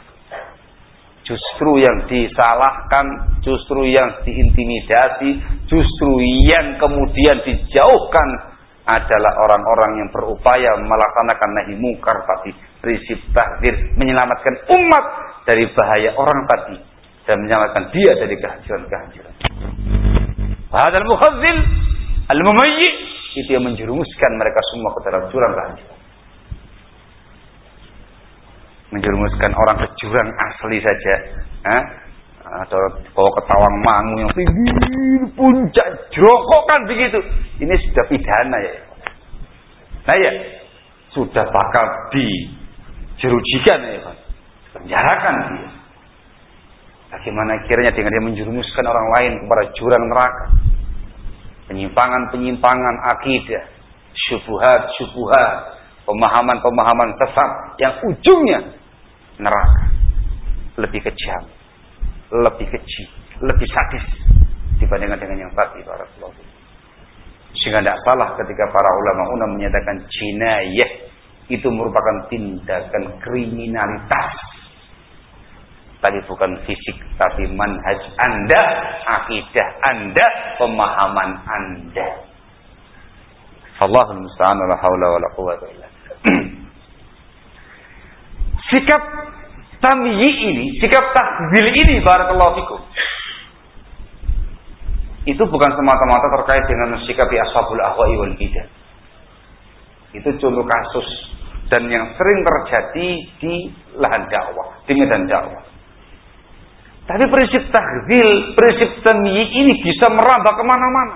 Justru yang disalahkan, justru yang diintimidasi, justru yang kemudian dijauhkan adalah orang-orang yang berupaya melaksanakan nahi mungkar tadi prinsip takdir menyelamatkan umat dari bahaya orang tadi dan menyelamatkan dia dari kehancuran-kehancuran. Hadal mukhazil al-mumayyi itu yang menjerumuskan mereka semua ke dalam jurang kehancuran. Menjerumuskan orang ke jurang asli saja. Eh? Atau bawa ke tawang mangu yang tinggi puncak jerokokan begitu. Ini sudah pidana ya. Nah ya, sudah bakal di jerujikan ya. Penjarakan dia. Bagaimana kiranya dengan dia menjerumuskan orang lain kepada jurang neraka. Penyimpangan-penyimpangan akidah, syubuhat-syubuhat, pemahaman-pemahaman sesat yang ujungnya neraka. Lebih kejam, lebih keji, lebih sadis dibandingkan dengan yang tadi para Sehingga tidak salah ketika para ulama-ulama menyatakan jinayah itu merupakan tindakan kriminalitas. Tapi bukan fisik, tapi manhaj Anda, akidah Anda, pemahaman Anda. Allahul musta'an wa haula wa quwwata Sikap tamyi ini, sikap tahzil ini barakallahu fikum. Itu bukan semata-mata terkait dengan sikap ashabul ahwa'i wal bidah. Itu contoh kasus dan yang sering terjadi di lahan dakwah, di medan dakwah. Tapi prinsip tahzil, prinsip temyi ini bisa merambah ke mana-mana.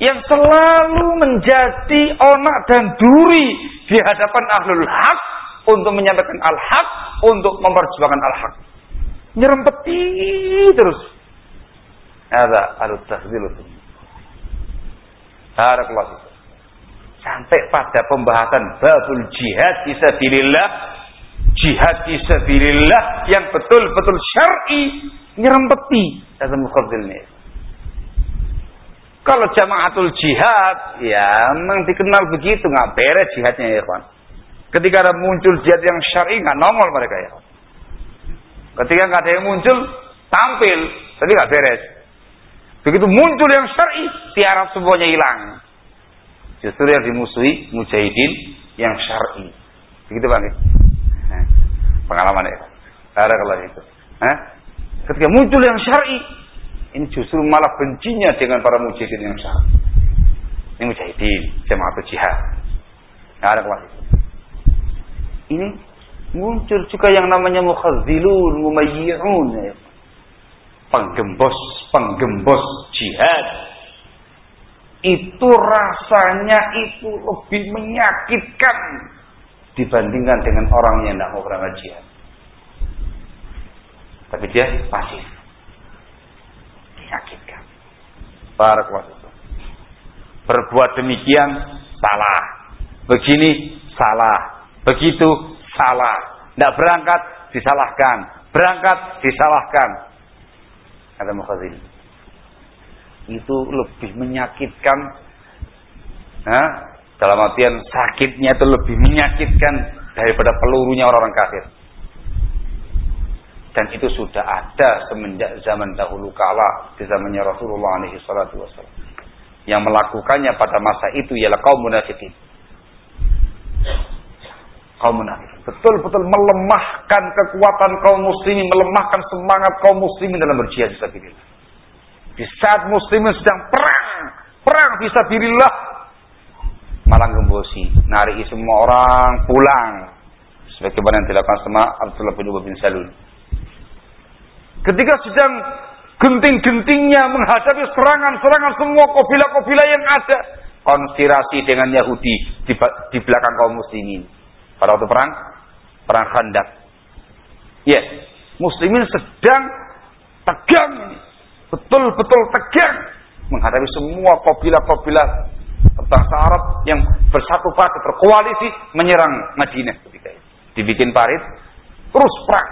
Yang selalu menjadi onak dan duri di hadapan ahlul hak untuk menyampaikan al-haq, untuk memperjuangkan al-haq. Nyerempeti terus. Ada alut tahzil itu. Barakallahu sampai pada pembahasan babul jihad fisabilillah jihad fisabilillah yang betul-betul syar'i nyerempeti. Mukhadzil ini. Kalau jamaatul jihad ya memang dikenal begitu. Nggak beres jihadnya ya kawan ketika ada muncul jihad yang syar'i nggak nongol mereka ya. Ketika nggak ada yang muncul tampil. Tapi nggak beres. Begitu muncul yang syar'i tiarap semuanya hilang. Justru yang dimusuhi mujahidin yang syar'i. Begitu Bang. Nah, pengalaman ya. Kalau itu. Ketika muncul yang syar'i, ini justru malah bencinya dengan para mujahidin yang syar'i. Ini mujahidin, jamaah jihad. Kalau itu. Ini muncul juga yang namanya mukhazilun, mumayyi'un. Ya. Penggembos, penggembos jihad itu rasanya itu lebih menyakitkan dibandingkan dengan orang yang tidak mau berangkat jihad. Tapi dia pasif. Menyakitkan. Barakallahu Berbuat demikian salah. Begini salah. Begitu salah. Tidak berangkat disalahkan. Berangkat disalahkan. Kata Mukhazin itu lebih menyakitkan nah, dalam artian sakitnya itu lebih menyakitkan daripada pelurunya orang-orang kafir. Dan itu sudah ada semenjak zaman dahulu kala di zamannya Rasulullah alaihi salatu wasallam yang melakukannya pada masa itu ialah kaum munafikin. Kaum munafik betul-betul melemahkan kekuatan kaum muslimin melemahkan semangat kaum muslimin dalam berjihad fisabilillah di saat muslimin sedang perang, perang bisa fisabilillah, malah gembosi, narik semua orang pulang. Sebagaimana yang dilakukan sama Abdullah bin Ubay bin Salul. Ketika sedang genting-gentingnya menghadapi serangan-serangan semua kabilah-kabilah yang ada, konspirasi dengan Yahudi di, di belakang kaum muslimin. Pada waktu perang, perang Khandak. Yes, muslimin sedang tegang betul-betul tegang menghadapi semua kabilah-kabilah bangsa Arab yang bersatu padu berkoalisi menyerang Madinah ketika itu. Dibikin parit, terus perang.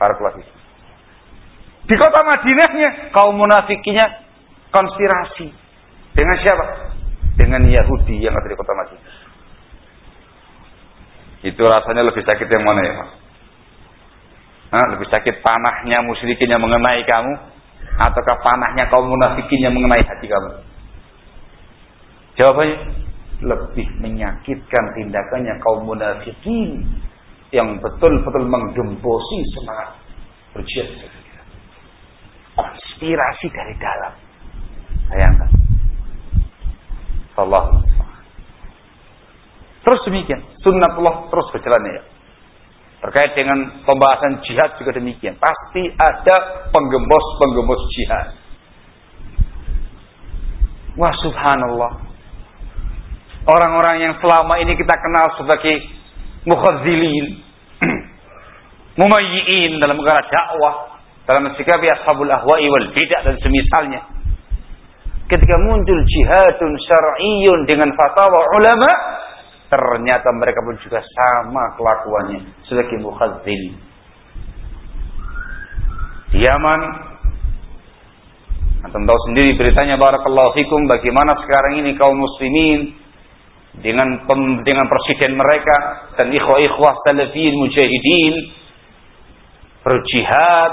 Barakallahu Di kota Madinahnya kaum munafikinya konspirasi dengan siapa? Dengan Yahudi yang ada di kota Madinah. Itu rasanya lebih sakit yang mana ya, Mas? Hah, lebih sakit panahnya musyrikin yang mengenai kamu ataukah panahnya kaum munafikin yang mengenai hati kamu? Jawabannya lebih menyakitkan tindakannya kaum munafikin yang betul-betul menggembosi semangat berjihad. Konspirasi dari dalam. Bayangkan. Allah. Terus demikian. Sunnatullah terus berjalan ya. Terkait dengan pembahasan jihad juga demikian. Pasti ada penggembos-penggembos jihad. Wah subhanallah. Orang-orang yang selama ini kita kenal sebagai mukhazilin. Mumayyi'in dalam perkara dakwah. Dalam sikapi ashabul ahwa'i wal bid'ah dan semisalnya. Ketika muncul jihadun syar'iyun dengan fatwa ulama, ternyata mereka pun juga sama kelakuannya sebagai mukhazil. Di Yaman, Antum tahu sendiri beritanya barakallahu fikum bagaimana sekarang ini kaum muslimin dengan pem, dengan presiden mereka dan ikhwah-ikhwah salafiyin mujahidin berjihad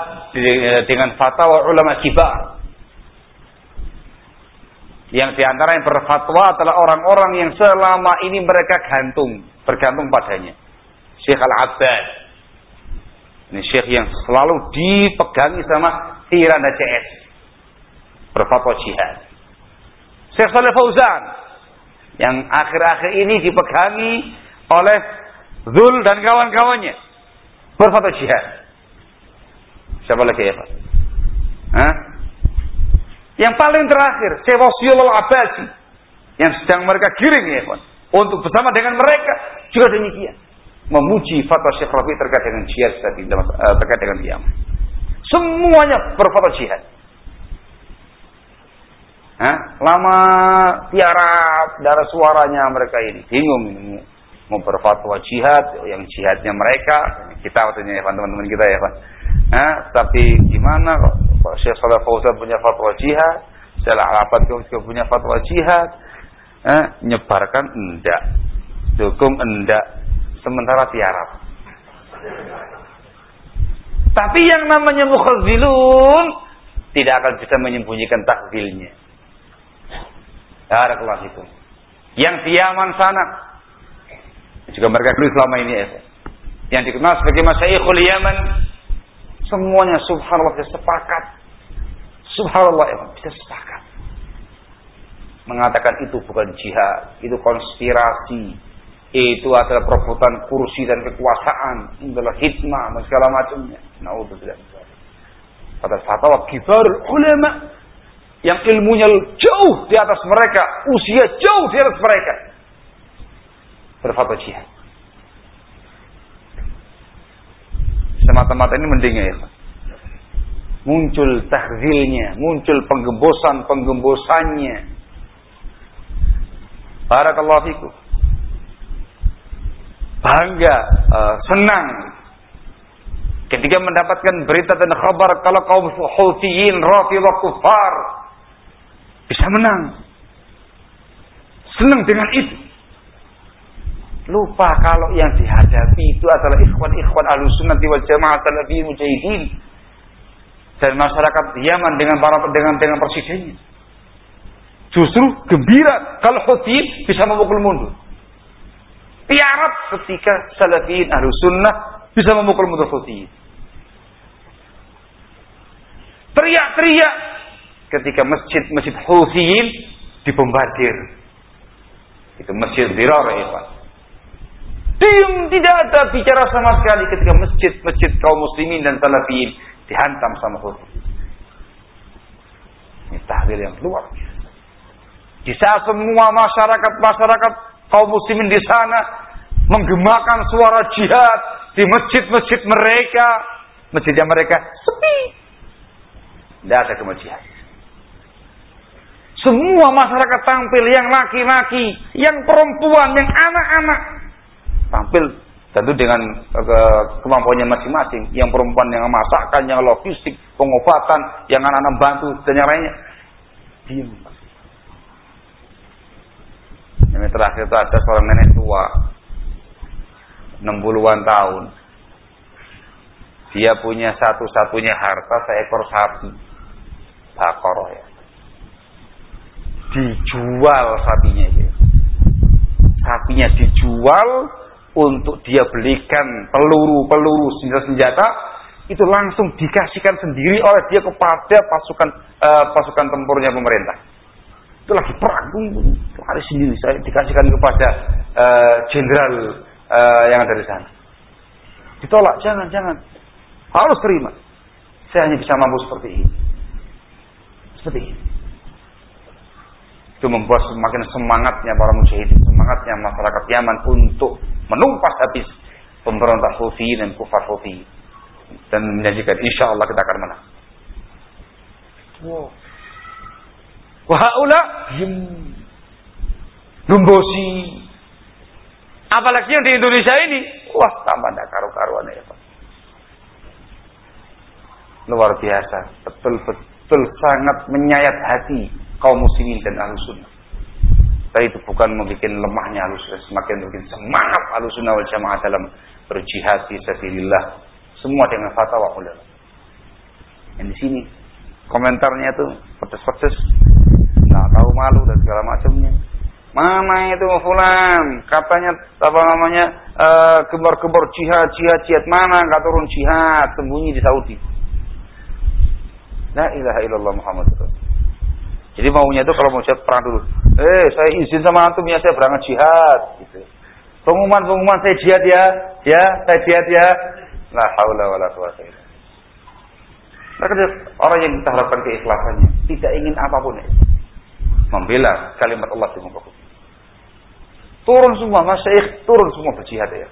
dengan fatwa ulama kibar yang di antara yang berfatwa adalah orang-orang yang selama ini mereka gantung, bergantung padanya. Syekh Al-Abbad. Ini syekh yang selalu dipegangi sama Iran dan CS. Berfatwa jihad. Syekh Saleh Fauzan. Yang akhir-akhir ini dipegangi oleh Zul dan kawan-kawannya. Berfatwa jihad. Siapa lagi ya Pak? Hah? Yang paling terakhir, Syekh Wasyulul Abasi. Yang sedang mereka giring ya Pak. Untuk bersama dengan mereka juga demikian. Memuji fatwa Syekh Rafi terkait dengan jihad terkait dengan kiamat. Semuanya berfatwa jihad. Hah? Lama tiarap darah suaranya mereka ini. Bingung ini. Mau berfatwa jihad, yang jihadnya mereka. Kita waktunya ya teman-teman kita ya Pak. Hah? Tapi gimana kok, Syekh Saleh Fauzan punya fatwa jihad? Syekh Al-Abad juga punya fatwa jihad. Hah? Nyebarkan enggak. Dukung enggak. Sementara tiarap. Tapi yang namanya mukhazilun tidak akan bisa menyembunyikan takzilnya. Barakallahu itu. Yang di Yaman sana juga mereka dulu selama ini ya. Yang dikenal sebagai Masyayikhul Yaman semuanya subhanallah bisa sepakat. Subhanallah ya, bisa sepakat. Mengatakan itu bukan jihad, itu konspirasi, itu adalah perebutan kursi dan kekuasaan, itu adalah hikmah dan segala macamnya. Naudzubillah. Pada fatwa kibarul ulama yang ilmunya jauh di atas mereka, usia jauh di atas mereka. Berfatwa jihad. Semata-mata ini mendingnya ya. Muncul tahzilnya, muncul penggembosan-penggembosannya. Barakallahu fikum. Bangga, uh, senang ketika mendapatkan berita dan kabar kalau kaum Houthiyin, Rafidah kufar bisa menang. Senang dengan itu. Lupa kalau yang dihadapi itu adalah ikhwan-ikhwan ahlu sunnah wal jamaah salafiyin mujahidin. Dan masyarakat Yaman dengan para dengan dengan presidennya. Justru gembira kalau Houthi bisa memukul mundur. Tiarap ketika salafiyin ahlu sunnah bisa memukul mundur Houthi. Teriak-teriak ketika masjid-masjid Housiin dibombardir. Itu masjid Dirar ya Pak. Diam tidak ada bicara sama sekali ketika masjid-masjid kaum muslimin dan salafiyin dihantam sama Houthi. Ini tahlil yang luar biasa. Di saat semua masyarakat-masyarakat kaum muslimin di sana menggemakan suara jihad di masjid-masjid mereka, masjidnya mereka sepi. Tidak ada kemajuan. Semua masyarakat tampil, yang laki-laki, yang perempuan, yang anak-anak. Tampil tentu dengan uh, kemampuannya masing-masing. Yang perempuan yang masakkan, yang logistik, pengobatan, yang anak-anak bantu, dan yang lainnya. Diam. Yang terakhir itu ada seorang nenek tua. 60-an tahun. Dia punya satu-satunya harta seekor sapi. Bakoroh ya dijual sapinya itu. Sapinya dijual untuk dia belikan peluru-peluru senjata-senjata itu langsung dikasihkan sendiri oleh dia kepada pasukan uh, pasukan tempurnya pemerintah. Itu lagi perang, lari sendiri saya dikasihkan kepada eh, jenderal uh, uh, yang ada di sana. Ditolak, jangan, jangan. Harus terima. Saya hanya bisa mampu seperti ini. Seperti ini. Itu membuat semakin semangatnya para mujahidin, semangatnya masyarakat Yaman untuk menumpas habis pemberontak Houthi dan kufar Houthi dan menjanjikan insya Allah kita akan menang. Wow. Wahaula Lumbosi. Apalagi yang di Indonesia ini, wah tambah tidak karu-karuan ya Pak. Luar biasa, betul-betul sangat menyayat hati kaum muslimin dan ahlu sunnah. Tapi itu bukan membuat lemahnya ahlu sunnah, semakin bikin semangat ahlu sunnah wal jamaah dalam berjihad di sabilillah. Semua dengan fatwa ulama. Yang di sini komentarnya itu pedes-pedes, nggak tahu malu dan segala macamnya. Mana itu fulan? Katanya apa namanya? Uh, gembar-gembar jihad, jihad, jihad mana? Enggak turun jihad, sembunyi di Saudi. La ilaha illallah Muhammad. Jadi maunya itu kalau mau siap perang dulu. Eh, saya izin sama antum ya saya berangkat jihad gitu. Pengumuman-pengumuman saya jihad ya, ya, saya jihad ya. La haula wala quwata illa Maka orang yang kita harapkan keikhlasannya, tidak ingin apa pun ya. Membela kalimat Allah di muka Turun semua, masyaikh turun semua berjihad ya.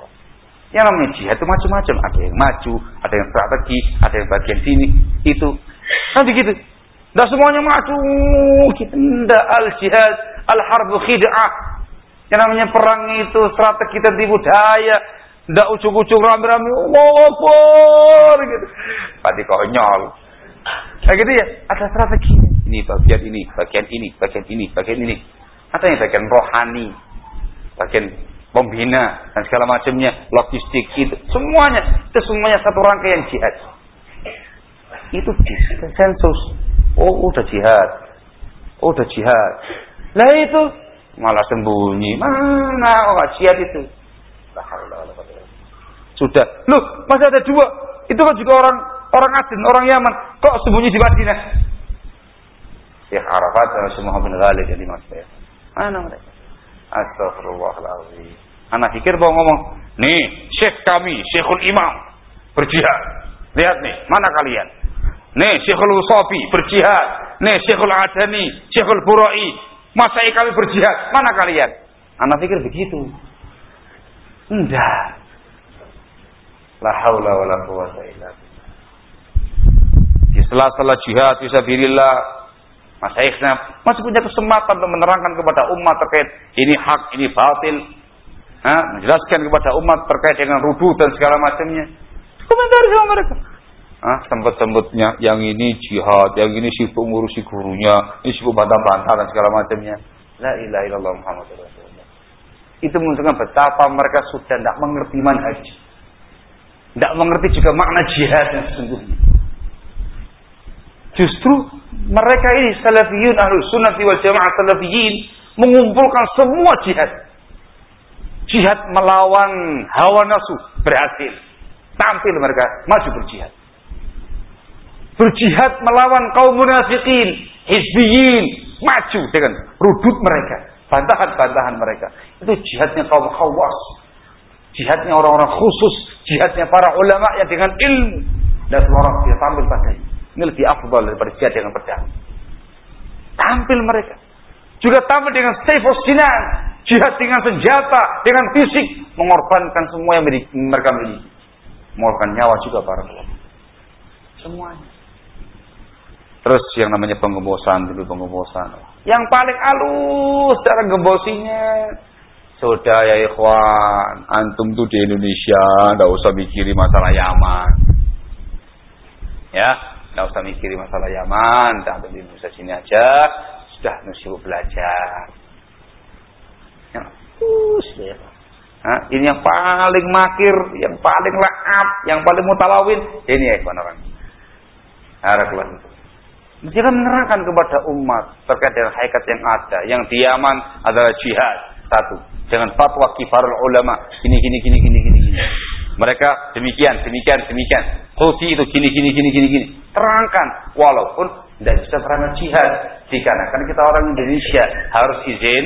Yang namanya jihad itu macam-macam. Ada yang maju, ada yang strategi, ada yang bagian sini, itu. Nanti gitu. Tidak semuanya maju. Kita tidak al-jihad, al-harbu khid'ah. Yang namanya perang itu strategi dan tipu daya. Tidak ucuk-ucuk rame-rame. Akbar. Gitu. Pasti konyol. Nah gitu ya. Ada strategi. Ini bagian ini, bagian ini, bagian ini, bagian ini. Ada yang bagian rohani. Bagian pembina dan segala macamnya, logistik itu semuanya itu semuanya satu rangkaian jihad. Itu sensus. Oh, udah jihad. Oh, udah jihad. Lah itu malah sembunyi. Mana oh, jihad itu? Sudah. Loh, masih ada dua. Itu kan juga orang orang Aden, orang Yaman. Kok sembunyi di Madinah? Ya Arafat dan semua bin Ghalid yang dimaksud. Mana mereka? Astagfirullahaladzim. Anak pikir mau ngomong, nih syekh kami, syekhul imam, berjihad. Lihat nih, mana kalian? Nih syekhul usafi, berjihad. Nih syekhul adani, syekhul burai, masai kami berjihad. Mana kalian? Anak pikir begitu. Enggak. La haula wa la quwata illa Di sela-sela jihad fisabilillah Masaikhnya masih punya kesempatan untuk menerangkan kepada umat terkait ini hak, ini batil, ha, menjelaskan kepada umat terkait dengan rudu dan segala macamnya. Komentar sama mereka. Ah, sempat-sempatnya yang ini jihad, yang ini sibuk ngurusi gurunya, ini sibuk bantah-bantah dan segala macamnya. La ilaha illallah Muhammad Rasulullah. Itu menunjukkan betapa mereka sudah tidak mengerti manhaj. Tidak mengerti juga makna jihad yang sesungguhnya. Justru mereka ini salafiyun ahlus sunnah wal jamaah salafiyin mengumpulkan semua jihad Jihad melawan hawa nafsu berhasil. Tampil mereka maju berjihad. Berjihad melawan kaum munafikin, hizbiyin, maju dengan rudut mereka, bantahan-bantahan mereka. Itu jihadnya kaum khawas. Jihadnya orang-orang khusus, jihadnya para ulama yang dengan ilmu dan orang dia tampil padanya. Ini lebih afdal daripada jihad dengan pedang. Tampil mereka. Juga tampil dengan sayfus sinan, jihad dengan senjata, dengan fisik, mengorbankan semua yang mereka miliki. Mengorbankan nyawa juga para ulama. Semuanya. Terus yang namanya penggembosan, dulu penggembosan. Yang paling halus cara gembosinya. Sudah ya ikhwan, antum tuh di Indonesia, ndak usah mikirin masalah Yaman. Ya, ndak usah mikirin masalah Yaman, tak di Indonesia sini aja, sudah nusyuk belajar ya. Nah, ini yang paling makir, yang paling laat, yang paling mutalawin, ini ya ikhwan orang. Harapan itu. Dia menerangkan kepada umat terkait dengan hakikat yang ada. Yang diaman adalah jihad. Satu. Dengan fatwa kifarul ulama. Gini, gini, gini, gini, gini, gini. Mereka demikian, demikian, demikian. Huti itu gini, gini, gini, gini, gini. Terangkan. Walaupun tidak bisa berangkat jihad. Dikarenakan kita orang Indonesia harus izin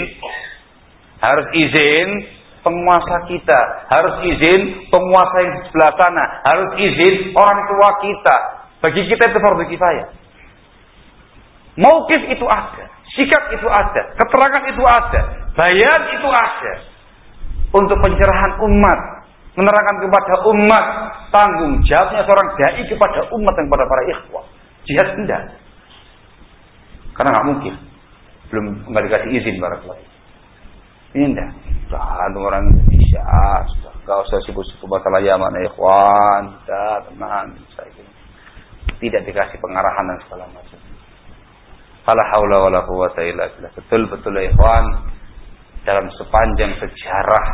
harus izin penguasa kita, harus izin penguasa yang sebelah sana, harus izin orang tua kita. Bagi kita itu fardu kifayah. Maukif itu ada, sikap itu ada, keterangan itu ada, bayan itu ada. Untuk pencerahan umat, menerangkan kepada umat tanggung jawabnya seorang dai kepada umat dan kepada para ikhwah. Jihad tidak. Karena nggak mungkin. Belum nggak dikasih izin barakallahu Indah. Sudah orang Indonesia. Sudah gak usah sibuk-sibuk masalah Yaman. Ikhwan. Sudah tenang. Tidak dikasih pengarahan dan segala macam. Fala haula wala quwata illa billah. Betul-betul ya ikhwan. Dalam sepanjang sejarah.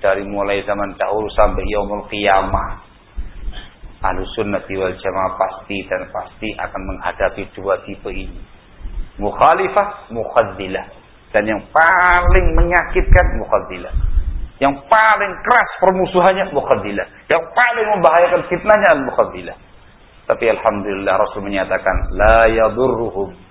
Dari mulai zaman dahulu sampai yaumul qiyamah. Sunnati wal jamaah pasti dan pasti akan menghadapi dua tipe ini. Mukhalifah, mukhadilah dan yang paling menyakitkan mukhadilah. Yang paling keras permusuhannya mukhadilah. Yang paling membahayakan fitnahnya al-mukhadilah. Tapi alhamdulillah Rasul menyatakan la yadurruhum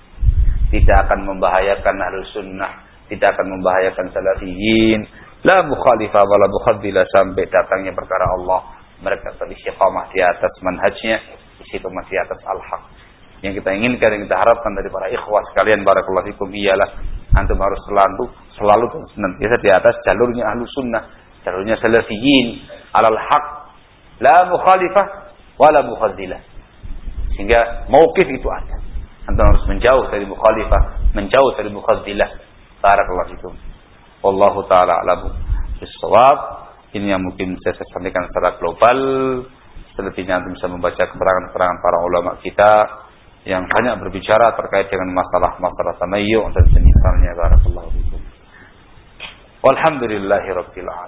tidak akan membahayakan ahlu sunnah, tidak akan membahayakan salafiyin. La mukhalifah wala mukhaddilah sampai datangnya perkara Allah. Mereka beristiqamah di atas manhajnya, istiqamah di atas al-haq. Yang kita inginkan, yang kita harapkan dari para ikhwah sekalian barakallahu fikum ialah antum harus selalu selalu senantiasa di atas jalurnya ahlu sunnah, jalurnya salafiyin, alal haq, la mukhalifah wala mukhaddilah. Sehingga mauqif itu ada. Antum harus menjauh dari mukhalifah, menjauh dari mukhaddilah. Barakallahu fikum. Wallahu taala alamu bisawab. Ini yang mungkin saya sampaikan secara global. Selebihnya antum bisa membaca keterangan-keterangan para ulama kita yang banyak berbicara terkait dengan masalah-masalah tamayyu dan semisalnya barakallahu fikum. Walhamdulillahirabbil alamin.